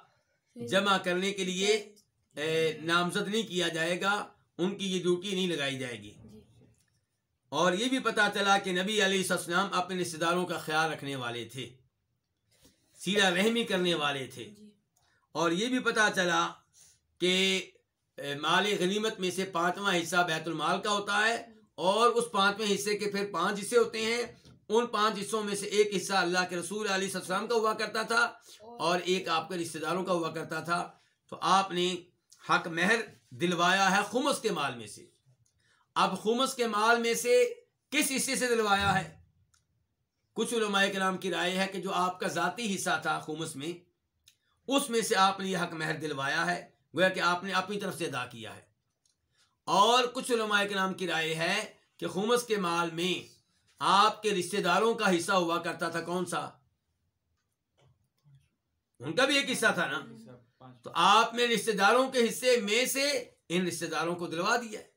جمع کرنے کے لیے نامزد نہیں کیا جائے گا ان کی یہ ڈیوٹی نہیں لگائی جائے گی۔ جی۔ اور یہ بھی پتا چلا کہ نبی علیہ السلام اپنے رشتے داروں کا خیال رکھنے والے تھے سیرہ رحمی کرنے والے تھے۔ جی۔ اور یہ بھی پتا چلا کہ مال غنیمت میں سے پانچواں حصہ بیت المال کا ہوتا ہے اور اس پانچویں حصے کے پھر پانچ حصے ہوتے ہیں۔ ان پانچ حصوں میں سے ایک حصہ اللہ کے رسول علیہ السلام کا ہوا کرتا تھا اور ایک آپ کے رشتے داروں کا ہوا کرتا تھا۔ تو آپ نے حق مہر دلوایا ہے خمس کے مال میں سے۔ اب خمس کے مال میں سے کس حصے سے دلوایا ہے؟ کچھ علماء کے نام کی رائے ہے کہ جو آپ کا ذاتی حصہ تھا خمس میں اس میں سے آپ نے یہ حق مہر دلوایا ہے، گویا کہ آپ نے اپنی طرف سے ادا کیا ہے۔ اور کچھ علماء کے نام کی رائے ہے کہ خمس کے مال میں آپ کے رشتے داروں کا حصہ ہوا کرتا تھا کون سا؟ ان کا بھی ایک حصہ تھا نا؟ تو آپ نے رشتے داروں کے حصے میں سے ان رشتے داروں کو دلوا دیا ہے۔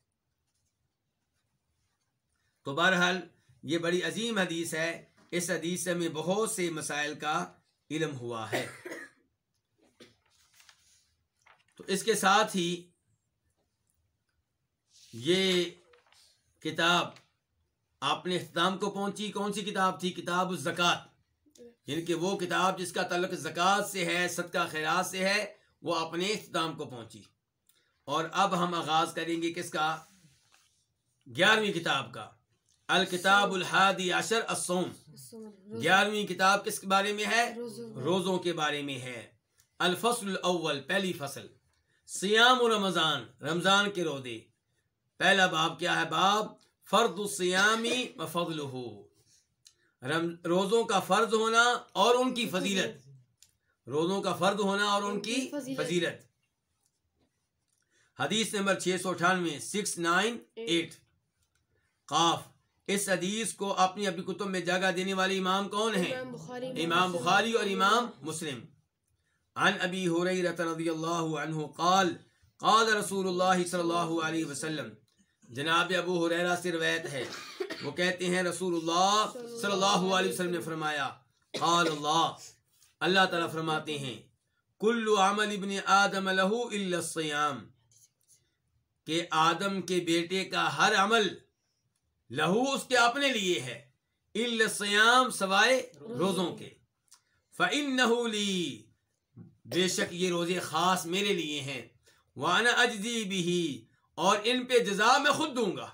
تو بہرحال یہ بڑی عظیم حدیث ہے۔ اس حدیث سے ہمیں بہت سے مسائل کا علم ہوا ہے۔ تو اس کے ساتھ ہی یہ کتاب اپنے اختتام کو پہنچی کون سی کتاب تھی؟ کتاب الزکات یعنی کہ وہ کتاب جس کا تعلق زکوٰۃ سے ہے صدقہ خیرات سے ہے وہ اپنے اختتام کو پہنچی۔ اور اب ہم آغاز کریں گے کس کا؟ گیارہویں کتاب کا۔ الکتاب الحادی عشر الصوم۔ گیارہویں کتاب کس کے بارے میں ہے؟ روزوں کے بارے میں ہے۔ الفصل الاول پہلی فصل۔ سیام و رمضان رمضان کے روزے۔ پہلا باب کیا ہے؟ باب فرد السیامی و فضل روزوں کا فرض ہونا اور ان کی فضیلت۔ روزوں کا فرض ہونا اور ان کی فضیلت۔ حدیث نمبر چھ سو اٹھانوے سکس نائن ایٹ۔ قاف اس حدیث کو اپنی اپنی کتب میں جگہ دینے والے امام کون ہیں؟ امام بخاری اور امام مسلم۔ عن ابی حریرہ رضی اللہ عنہ قال قال رسول اللہ صلی اللہ علیہ وسلم۔ جناب ابو حریرہ سے روایت ہے۔ وہ کہتے ہیں، رسول اللہ صلی اللہ علیہ وسلم نے فرمایا، قال اللہ۔ اللہ تعالیٰ فرماتے ہیں، کل عمل ابن آدم لہو الا الصیام۔ کہ آدم کے بیٹے کا ہر عمل لہو اس کے اپنے لیے ہے، الا الصیام سوائے روزوں کے۔ فَإِنَّهُ لِي بے شک یہ روزے خاص میرے لیے ہیں۔ وَأَنَا أَجْزِي بِهِ، اور ان پہ جزا میں خود دوں گا۔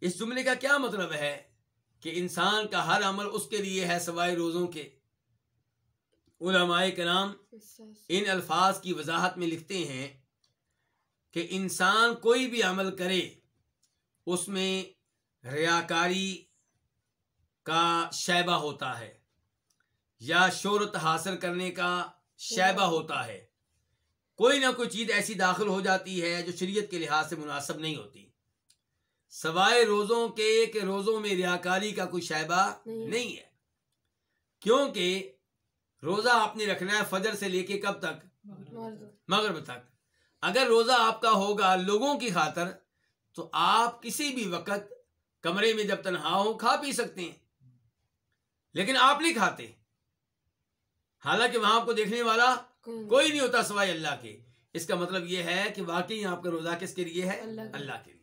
اس جملے کا کیا مطلب ہے کہ انسان کا ہر عمل اس کے لیے ہے سوائے روزوں کے؟ علماء کرام ان الفاظ کی وضاحت میں لکھتے ہیں کہ انسان کوئی بھی عمل کرے، اس میں ریاکاری کا شیبہ ہوتا ہے۔ یا شہرت حاصل کرنے کا شیبہ ہوتا ہے۔ کوئی نہ کوئی چیز ایسی داخل ہو جاتی ہے جو شریعت کے لحاظ سے مناسب نہیں ہوتی۔ سوائے روزوں کے کہ روزوں میں ریاکاری کا کوئی شیبہ نہیں۔ ہے۔ کیونکہ روزہ آپ نے رکھنا ہے فجر سے لے کے کب تک؟ مغرب۔ تک۔ اگر روزہ آپ کا ہوگا لوگوں کی خاطر تو آپ کسی بھی وقت کمرے میں جب تنہا ہو کھا پی سکتے ہیں۔ لیکن آپ نہیں کھاتے۔ حالانکہ وہاں آپ کو دیکھنے والا کوئی نہیں. ہوتا سوائے اللہ کے۔ اس کا مطلب یہ ہے کہ واقعی آپ کا روزہ کس کے لیے ہے؟ اللہ کے لیے۔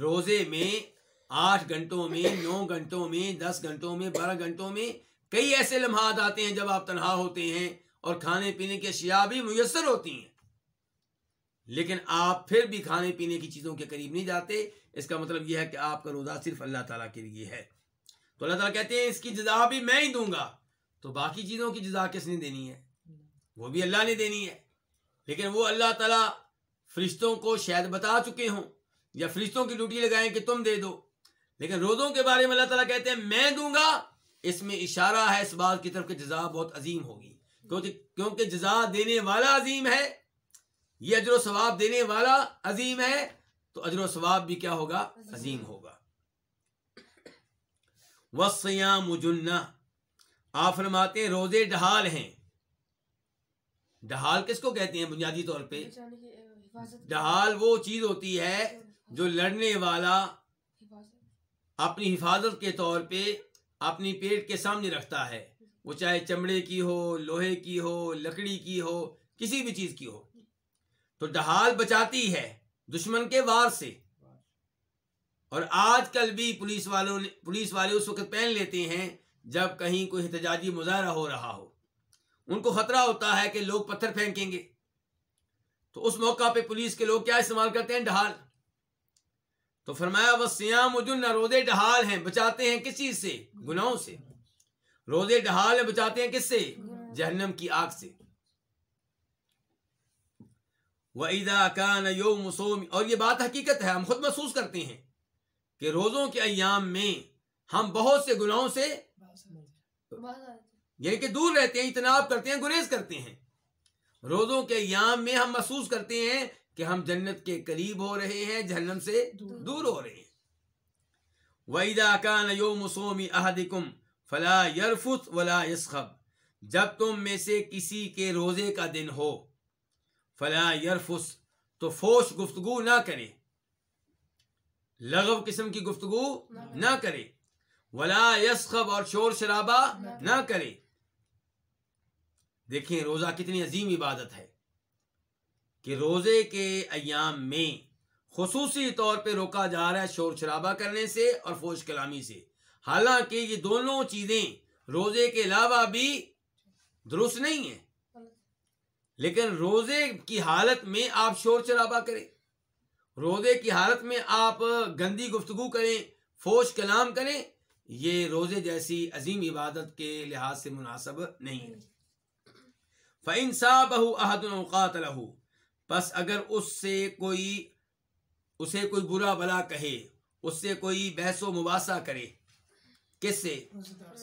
روزے میں آٹھ گھنٹوں میں نو گھنٹوں میں دس گھنٹوں میں بارہ گھنٹوں میں کئی ایسے لمحات آتے ہیں جب آپ تنہا ہوتے ہیں اور کھانے پینے کی اشیاء بھی میسر ہوتی ہیں۔ لیکن آپ پھر بھی کھانے پینے کی چیزوں کے قریب نہیں جاتے۔ اس کا مطلب یہ ہے کہ آپ کا روزہ صرف اللہ تعالیٰ کے لیے ہے۔ تو اللہ تعالیٰ کہتے ہیں اس کی جزا بھی میں ہی دوں گا۔ تو باقی چیزوں کی جزا کس نے دینی ہے؟ وہ بھی اللہ نے دینی ہے۔ لیکن وہ اللہ تعالیٰ فرشتوں کو شاید بتا چکے ہوں یا فرشتوں کی ڈیوٹی لگائیں کہ تم دے دو۔ لیکن روزوں کے بارے میں اللہ تعالیٰ کہتے ہیں میں دوں گا۔ اس میں اشارہ ہے اس بات کی طرف کہ جزا بہت عظیم ہوگی۔ کیونکہ کیونکہ جزا دینے والا عظیم ہے یہ اجر و ثواب دینے والا عظیم ہے تو اجر و ثواب بھی کیا ہوگا؟ عظیم۔ ہوگا۔ وسیام جنہ آپ فرماتے ہیں روزے ڈھال ہیں۔ ڈھال کس کو کہتے ہیں بنیادی طور پہ؟ ڈھال وہ چیز ہوتی ہے جو لڑنے والا اپنی حفاظت کے طور پہ اپنی پیٹ کے سامنے رکھتا ہے۔ وہ چاہے چمڑے کی ہو، لوہے کی ہو، لکڑی کی ہو، کسی بھی چیز کی ہو۔ تو ڈھال بچاتی ہے دشمن کے وار سے۔ اور آج کل بھی پولیس والوں نے پولیس والے اس وقت پہن لیتے ہیں جب کہیں کوئی احتجاجی مظاہرہ ہو رہا ہو، ان کو خطرہ ہوتا ہے کہ لوگ پتھر پھینکیں گے۔ تو اس موقع پہ پولیس کے لوگ کیا استعمال کرتے ہیں؟ ڈھال۔ تو فرمایا وہ سیام جن، روزے ڈھال ہیں، بچاتے ہیں کس چیز سے؟ گناہوں سے۔ روزے ڈھال ہیں، بچاتے ہیں کس سے؟ جہنم کی آگ سے۔ وَإِذَا كَانَ يَوْمُ صَوْمِ، اور یہ بات حقیقت ہے، ہم خود محسوس کرتے ہیں کہ روزوں کے ایام میں ہم بہت سے گناہوں سے یعنی کہ دور رہتے ہیں اجتناب کرتے ہیں گریز کرتے ہیں۔ روزوں کے ایام میں ہم محسوس کرتے ہیں کہ ہم جنت کے قریب ہو رہے ہیں جہنم سے دور۔ ہو رہے ہیں۔ وَإِذَا كَانَ يَوْمُ صَوْمِ أَحَدِكُمْ فَلَا يَرْفُثْ وَلَا يَسْخَبْ۔ جب تم میں سے کسی کے روزے کا دن ہو فلا یرفس تو فوش گفتگو نہ کرے۔ لغو قسم کی گفتگو نہ کرے۔ ولا یسخب اور شور شرابہ نہ کرے۔ دیکھیں روزہ کتنی عظیم عبادت ہے کہ روزے کے ایام میں خصوصی طور پہ روکا جا رہا ہے شور شرابہ کرنے سے اور فوش کلامی سے۔ حالانکہ یہ دونوں چیزیں روزے کے علاوہ بھی درست نہیں ہیں۔ لیکن روزے کی حالت میں آپ شور شرابہ کریں۔ روزے کی حالت میں آپ گندی گفتگو کریں فوش کلام کریں یہ روزے جیسی عظیم عبادت کے لحاظ سے مناسب نہیں ہے۔ فَإِن صَابَهُ أَحَدٌ قَاتَلَهُ پس اگر اس سے کوئی اسے کوئی برا بلا کہے اس سے کوئی بحث و مباحثہ کرے کس سے؟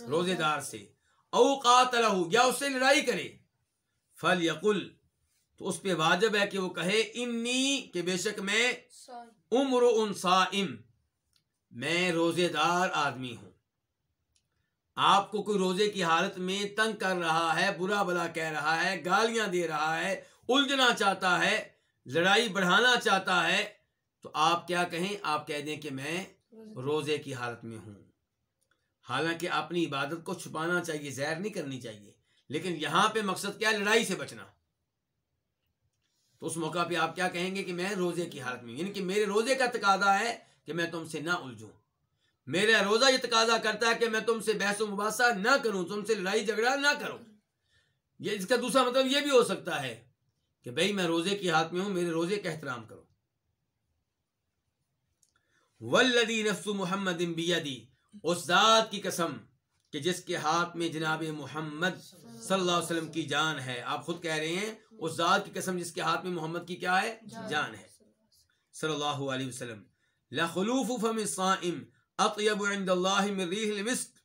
روزے دار سے۔ او قاتلہ یا اس سے لڑائی کرے۔ فل یقل تو اس پہ واجب ہے کہ وہ کہے انی کہ بے شک میں عمر ان صائم میں روزے دار آدمی ہوں۔ آپ کو کوئی روزے کی حالت میں تنگ کر رہا ہے، برا بلا کہہ رہا ہے، گالیاں دے رہا ہے، الجھنا چاہتا ہے، لڑائی بڑھانا چاہتا ہے، تو آپ کیا کہیں؟ آپ کہہ دیں کہ میں روزے کی حالت میں ہوں۔ حالانکہ اپنی عبادت کو چھپانا چاہیے، زہر نہیں کرنی چاہیے۔ لیکن یہاں پہ مقصد کیا ہے؟ لڑائی سے بچنا۔ تو اس موقع پہ آپ کیا کہیں گے کہ میں روزے کی حالت میں ہوں۔ یعنی کہ میرے روزے کا تقاضا ہے کہ میں تم سے نہ الجھوں۔ میرا روزہ یہ تقاضا کرتا ہے کہ میں تم سے بحث و مباحثہ نہ کروں، تم سے لڑائی جھگڑا نہ کروں۔ یہ اس کا دوسرا مطلب یہ بھی ہو سکتا ہے کہ بھائی میں روزے کی حالت میں ہوں، میرے روزے کا احترام کرو۔ ولدی نفس محمد بیدی اس ذات کی قسم کہ جس کے ہاتھ میں جناب محمد صلی اللہ علیہ وسلم کی جان ہے۔ آپ خود کہہ رہے ہیں، اس ذات کی قسم جس کے ہاتھ میں محمد کی کیا ہے؟ جان ہے۔ صلی اللہ علیہ وسلم۔ لخلوف فم الصائم اطیب عند اللہ من ریح المسک۔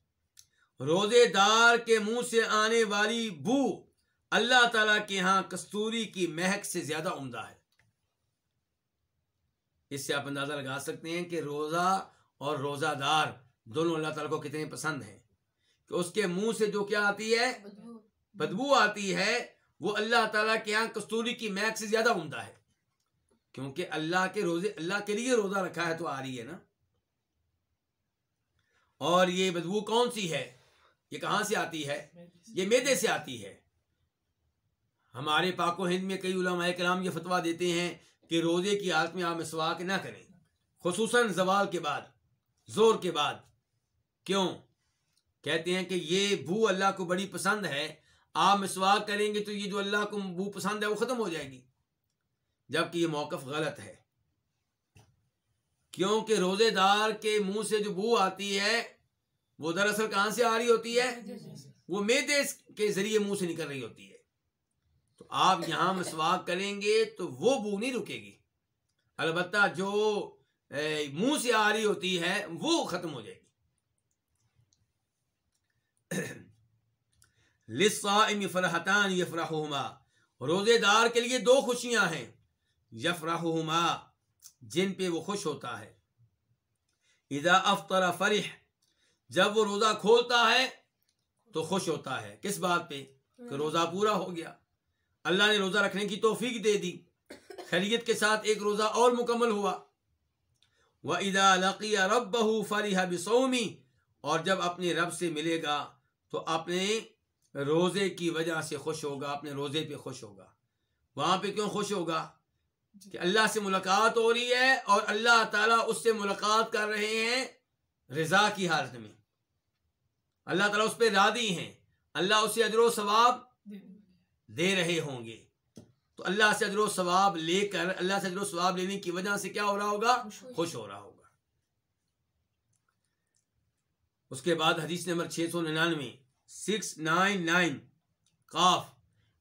روزے دار کے منہ سے آنے والی بو اللہ تعالی کے ہاں کستوری کی مہک سے زیادہ عمدہ ہے۔ اس سے آپ اندازہ لگا سکتے ہیں کہ روزہ اور روزہ دار دونوں اللہ تعالیٰ کو کتنے پسند ہیں۔ کہ اس کے منہ سے جو کیا آتی ہے؟ بدبو۔ بدبو آتی ہے وہ اللہ تعالیٰ کے یہاں کستوری کی مہک سے زیادہ عمدہ ہے۔ کیونکہ اللہ کے روزے اللہ کے لیے روزہ رکھا ہے تو آ رہی ہے نا۔ اور یہ بدبو کون سی ہے؟ یہ کہاں سے آتی ہے؟ یہ میدے سے آتی ہے۔ ہمارے پاک و ہند میں کئی علماء کرام یہ فتویٰ دیتے ہیں کہ روزے کی حالت میں آپ مسواک نہ کریں۔ خصوصاً زوال کے بعد، زور کے بعد۔ کیوں؟ کہتے ہیں کہ یہ بو اللہ کو بڑی پسند ہے۔ آپ مسواک کریں گے تو یہ جو اللہ کو بو پسند ہے وہ ختم ہو جائے گی۔ جبکہ یہ موقف غلط ہے۔ کیونکہ روزے دار کے منہ سے جو بو آتی ہے وہ دراصل کہاں سے آ رہی ہوتی ہے؟ وہ میدے کے ذریعے منہ سے نکل رہی ہوتی ہے۔ تو آپ یہاں مسواک کریں گے تو وہ بو نہیں رکے گی۔ البتہ جو منہ سے آ رہی ہوتی ہے وہ ختم ہو جائے گی۔ للصائم فرحتان یفرحہما روزے دار کے لیے دو خوشیاں ہیں۔ یفرحہما جن پہ وہ خوش ہوتا ہے۔ اذا افطر فرح جب وہ روزہ کھولتا ہے تو خوش ہوتا ہے۔ کس بات پہ؟ کہ روزہ پورا ہو گیا۔ اللہ نے روزہ رکھنے کی توفیق دے دی۔ خیریت کے ساتھ ایک روزہ اور مکمل ہوا۔ وَإِذَا لَقِيَ رَبَّهُ فَرِحَ بِصَوْمِ اور جب اپنے رب سے ملے گا تو اپنے روزے کی وجہ سے خوش ہوگا اپنے روزے پہ خوش ہوگا۔ وہاں پہ کیوں خوش ہوگا؟ کہ اللہ سے ملاقات ہو رہی ہے اور اللہ تعالیٰ اس سے ملاقات کر رہے ہیں رضا کی حالت میں۔ اللہ تعالیٰ اس پہ راضی ہیں۔ اللہ اسے اجر و ثواب دے رہے ہوں گے۔ تو اللہ سے اجر و ثواب لے کر اللہ سے اجر و ثواب لینے کی وجہ سے کیا ہو رہا ہوگا؟ خوش ہو رہا ہوگا۔ اس کے بعد حدیث نمبر چھ سو ننانوے سکس نائن نائن قاف۔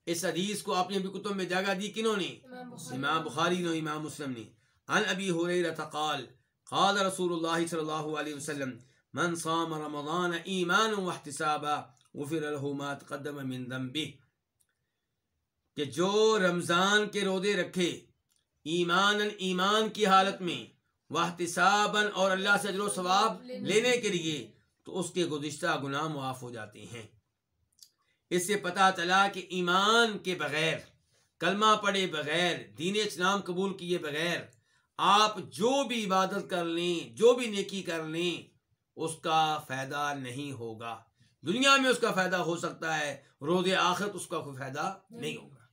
اس حدیث کو اپنے بھی کتب میں جگہ دی کنہوں نے؟ امام بخاری۔ امام بخاری نے امام مسلم نے۔ عن ابی ہریرہ قال قال رسول اللہ صلی اللہ علیہ وسلم من صام رمضان ایمانا واحتسابا غفر له ما تقدم من ذنبه. کہ جو رمضان کے روزے رکھے ایمان ایمان کی حالت میں واحتسابا اور اللہ سے اجر و ثواب لینے کے لیے تو اس کے گزشتہ گناہ معاف ہو جاتے ہیں۔ اس سے پتہ چلا کہ ایمان کے بغیر کلمہ پڑے بغیر دین اسلام قبول کیے بغیر آپ جو بھی عبادت کر لیں جو بھی نیکی کر لیں اس کا فائدہ نہیں ہوگا۔ دنیا میں اس کا فائدہ ہو سکتا ہے روز آخرت اس کا کوئی فائدہ نہیں ہوگا۔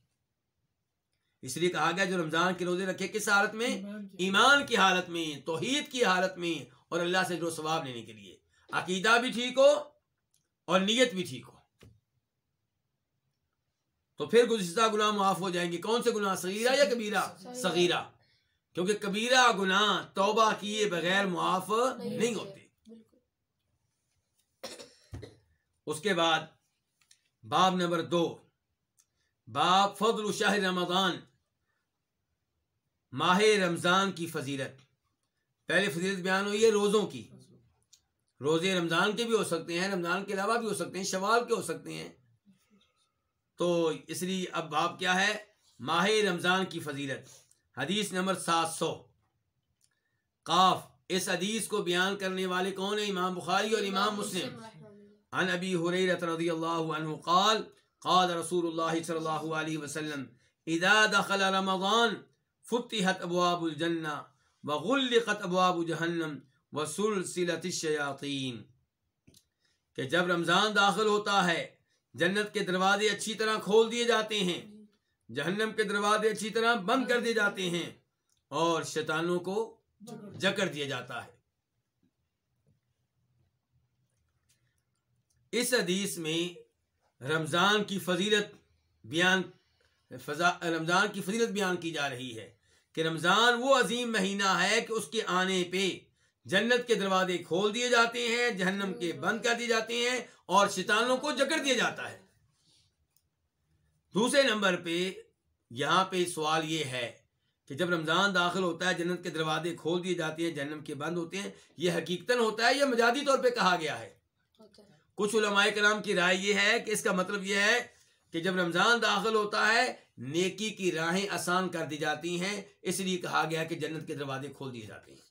اس لیے کہا گیا جو رمضان کے روزے رکھے کس حالت میں؟ ایمان کی حالت میں توحید کی حالت میں اور اللہ سے جو ثواب لینے کے لیے۔ عقیدہ بھی ٹھیک ہو اور نیت بھی ٹھیک ہو۔ تو پھر گزشتہ گناہ معاف ہو جائیں گے۔ کون سے گناہ؟ صغیرہ یا کبیرہ؟ صغیرہ۔ کیونکہ کبیرہ گناہ توبہ کیے بغیر معاف نہیں ہوتے۔ اس کے بعد باب نمبر دو۔ باب فضل شاہ رمضان۔ ماہ رمضان کی فضیلت۔ پہلے فضیلت بیان ہوئی ہے روزوں کی۔ روزے رمضان کے بھی ہو سکتے ہیں رمضان کے علاوہ بھی ہو سکتے ہیں شوال کے ہو سکتے ہیں۔ تو اس لیے اب باب کیا ہے؟ ماہ رمضان کی فضیلت۔ حدیث نمبر سات سو۔ قاف اس حدیث کو بیان کرنے والے کون ہیں؟ امام بخاری اور امام مسلم۔ عن ابی حریرت رضی اللہ عنہ قال قال رسول اللہ صلی اللہ علیہ وسلم اذا دخل رمضان فتحت ابواب الجنہ وغلقت ابواب جہنم وسلسلت الشیاطین. کہ جب رمضان داخل ہوتا ہے جنت کے دروازے اچھی طرح کھول دیے جاتے ہیں۔ جہنم کے دروازے اچھی طرح بند کر دیے جاتے ہیں اور شیطانوں کو جکر دیا جاتا ہے۔ اس حدیث میں رمضان کی فضیلت بیان، فضا، رمضان کی فضیلت بیان کی جا رہی ہے کہ رمضان وہ عظیم مہینہ ہے کہ اس کے آنے پہ جنت کے دروازے کھول دیے جاتے ہیں، جہنم کے بند کر دیے جاتے ہیں اور شیطانوں کو جکڑ دیا جاتا ہے۔ دوسرے نمبر پہ یہاں پہ سوال یہ ہے کہ جب رمضان داخل ہوتا ہے جنت کے دروازے کھول دیے جاتے ہیں جہنم کے بند ہوتے ہیں یہ حقیقتاً ہوتا ہے یا مجازی طور پہ کہا گیا ہے؟ کچھ علماء کرام کی رائے یہ ہے کہ اس کا مطلب یہ ہے کہ جب رمضان داخل ہوتا ہے نیکی کی راہیں آسان کر دی جاتی ہیں اس لیے کہا گیا کہ جنت کے دروازے کھول دیے جاتے ہیں۔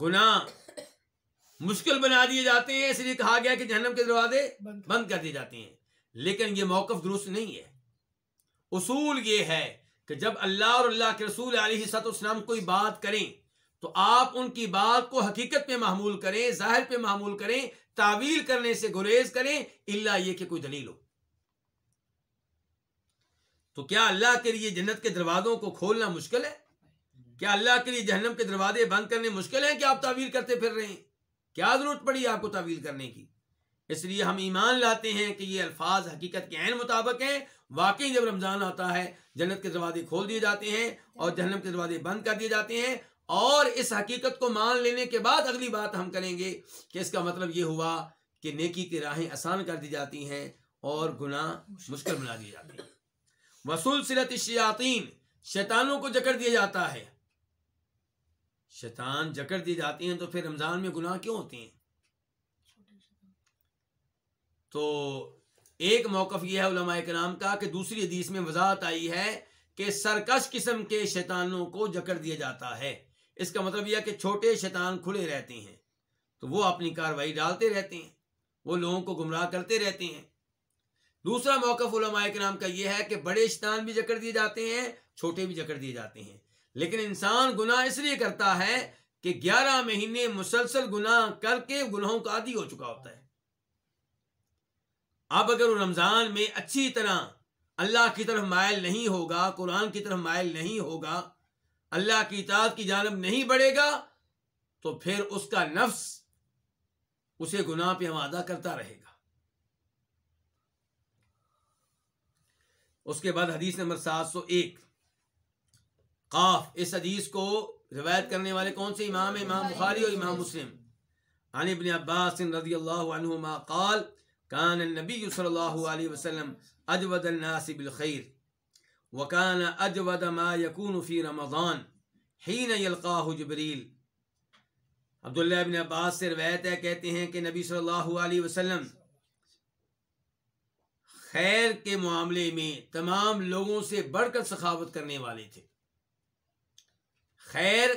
گناہ مشکل بنا دیے جاتے ہیں اس لیے کہا گیا کہ جہنم کے دروازے بند کر دیے جاتے ہیں۔ لیکن یہ موقف درست نہیں ہے۔ اصول یہ ہے کہ جب اللہ اور اللہ کے رسول علیہ سط اسلام کوئی بات کریں تو آپ ان کی بات کو حقیقت پہ معمول کریں ظاہر پہ معمول کریں تعویل کرنے سے گریز کریں اللہ یہ کہ کوئی دلیل ہو۔ تو کیا اللہ کے لیے جنت کے دروازوں کو کھولنا مشکل ہے؟ کیا اللہ کے لیے جہنم کے دروازے بند کرنے مشکل ہیں کہ آپ تعویل کرتے پھر رہے ہیں؟ کیا ضرورت پڑی آپ کو تعویل کرنے کی؟ اس لیے ہم ایمان لاتے ہیں کہ یہ الفاظ حقیقت کے عین مطابق ہیں۔ واقعی جب رمضان آتا ہے، جنت کے دروازے کھول دیے جاتے ہیں اور جہنم کے دروازے بند کر دیے جاتے ہیں۔ اور اس حقیقت کو مان لینے کے بعد اگلی بات ہم کریں گے کہ اس کا مطلب یہ ہوا کہ نیکی کی راہیں آسان کر دی جاتی ہیں اور گناہ مشکل بنا دی جاتی ہیں۔ وصول سلت شیاطین شیطانوں کو جکڑ دیا جاتا ہے۔ شیطان جکڑ دی جاتی ہیں تو پھر رمضان میں گناہ کیوں ہوتے ہیں؟ تو ایک موقف یہ ہے علماء کرام کا کہ دوسری حدیث میں وضاحت آئی ہے کہ سرکش قسم کے شیطانوں کو جکڑ دیا جاتا ہے۔ اس کا مطلب یہ کہ چھوٹے شیطان کھلے رہتے ہیں۔ تو وہ اپنی کاروائی ڈالتے رہتے ہیں۔ وہ لوگوں کو گمراہ کرتے رہتے ہیں۔ دوسرا موقف علماء کرام کا یہ ہے کہ بڑے شیطان بھی جکڑ دیے جاتے ہیں، چھوٹے بھی جکڑ دیے جاتے ہیں۔ لیکن انسان گناہ اس لیے کرتا ہے کہ گیارہ مہینے مسلسل گناہ کر کے گناہوں کا عادی ہو چکا ہوتا ہے۔ اب اگر وہ رمضان میں اچھی طرح اللہ کی طرف مائل نہیں ہوگا، قرآن کی طرف مائل نہیں ہوگا، اللہ کی اطاعت کی جانب نہیں بڑھے گا، تو پھر اس کا نفس اسے گناہ پہ آمادہ کرتا رہے گا۔ اس کے بعد حدیث نمبر سات سو ایک۔ قاف اس حدیث کو روایت کرنے والے کون سے امام امام بخاری اور امام مسلم۔ عن ابن عباس رضی اللہ عنہما قال كان النبي صلى الله عليه وسلم اجود الناس بالخير وكان اجود ما يكون في رمضان حين يلقاه جبريل عبداللہ ابن عباس سے روایت ہے کہتے ہیں کہ نبی صلی اللہ علیہ وسلم خیر کے معاملے میں تمام لوگوں سے بڑھ کر سخاوت کرنے والے تھے۔ خیر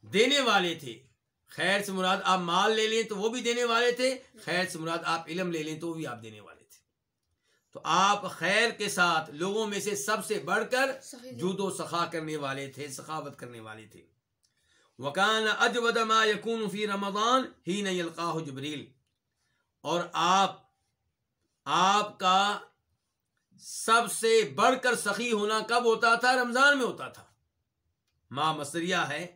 دینے والے تھے۔ خیر سے مراد آپ مال لے لیں تو وہ بھی دینے والے تھے خیر سے مراد آپ علم لے لیں تو وہ بھی آپ دینے والے تھے۔ تو آپ خیر کے ساتھ لوگوں میں سے سب سے بڑھ کر جود و سخا کرنے والے تھے سخاوت کرنے والے تھے۔ وکان اجود ما یکون فی رمضان ہی نہیں القاہ جبریل۔ اور آپ آپ کا سب سے بڑھ کر سخی ہونا کب ہوتا تھا؟ رمضان میں ہوتا تھا۔ ماں مصریہ ہے۔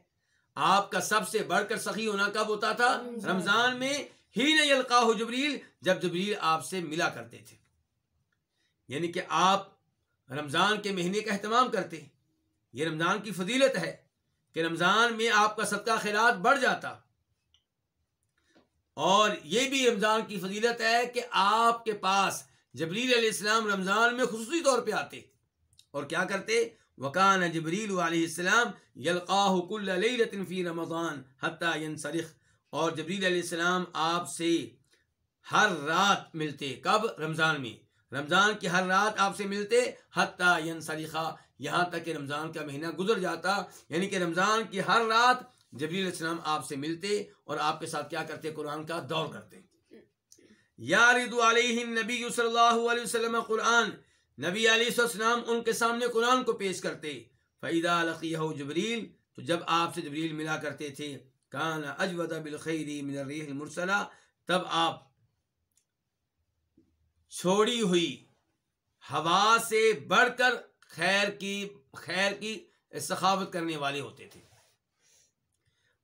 آپ کا سب سے بڑھ کر سخی ہونا کب ہوتا تھا؟ رمضان میں ہی نہیں القاہ جبریل، جب جبریل آپ سے ملا کرتے تھے۔ یعنی کہ آپ رمضان کے مہینے کا اہتمام کرتے۔ یہ رمضان کی فضیلت ہے کہ رمضان میں آپ کا صدقہ خیرات بڑھ جاتا۔ اور یہ بھی رمضان کی فضیلت ہے کہ آپ کے پاس جبریل علیہ السلام رمضان میں خصوصی طور پہ آتے۔ اور کیا کرتے؟ وکان جبریل علیہ السلام یلقاہ کل لیلت فی رمضان حتی ینصرخ اور جبریل علیہ السلام آپ سے ہر رات ملتے، کب؟ رمضان میں۔ رمضان کی ہر رات آپ سے ملتے، حتیٰ ینسلخا یہاں تک کہ رمضان کا مہینہ گزر جاتا یعنی کہ رمضان کی ہر رات جبریل علیہ السلام آپ سے ملتے اور آپ کے ساتھ کیا کرتے؟ قرآن کا دور کرتے۔ یا ردو علیہ نبی صلی اللہ علیہ وسلم قرآن نبی علیہ السلام ان کے سامنے قرآن کو پیش کرتے۔ فعیدہ لقیہ جبریل تو جب آپ سے جبریل ملا کرتے تھے، کان اجود بالخیری من الریح المرسلہ تب آپ چھوڑی ہوئی ہوا سے بڑھ کر خیر کی خیر کی سخاوت کرنے والے ہوتے تھے۔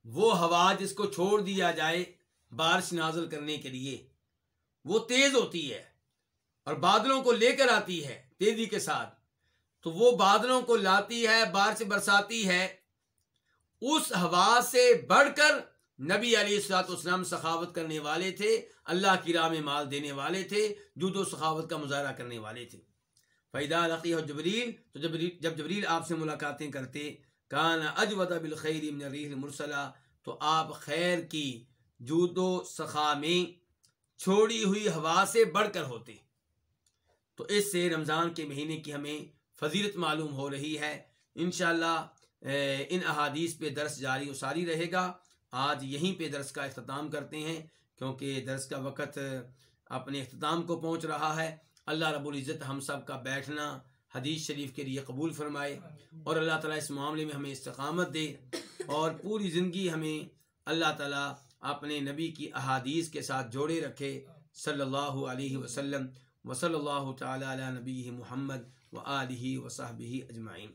وہ ہوا جس کو چھوڑ دیا جائے بارش نازل کرنے کے لیے، وہ تیز ہوتی ہے۔ اور بادلوں کو لے کر آتی ہے تیزی کے ساتھ۔ تو وہ بادلوں کو لاتی ہے، بارش برساتی ہے۔ اس ہوا سے بڑھ کر نبی علی السلاط اسلام سخاوت کرنے والے تھے، اللہ کی راہ میں مال دینے والے تھے جو دو سخاوت کا مظاہرہ کرنے والے تھے۔ فیدا لقی اور جبریل تو جب جبریل آپ سے ملاقاتیں کرتے، کان اجود بالخیر من الریح المرسلہ تو آپ خیر کی جود و سخا میں چھوڑی ہوئی ہوا سے بڑھ کر ہوتے۔ تو اس سے رمضان کے مہینے کی ہمیں فضیلت معلوم ہو رہی ہے۔ انشاءاللہ ان احادیث پہ درس جاری و ساری رہے گا۔ آج یہیں پہ درس کا اختتام کرتے ہیں، کیونکہ درس کا وقت اپنے اختتام کو پہنچ رہا ہے۔ اللہ رب العزت ہم سب کا بیٹھنا حدیث شریف کے لیے قبول فرمائے اور اللہ تعالیٰ اس معاملے میں ہمیں استقامت دے اور پوری زندگی ہمیں اللہ تعالیٰ اپنے نبی کی احادیث کے ساتھ جوڑے رکھے۔ صلی اللہ علیہ وسلم۔ وصلی اللہ تعالی علی نبی محمد و علیہ وصحب اجمعین۔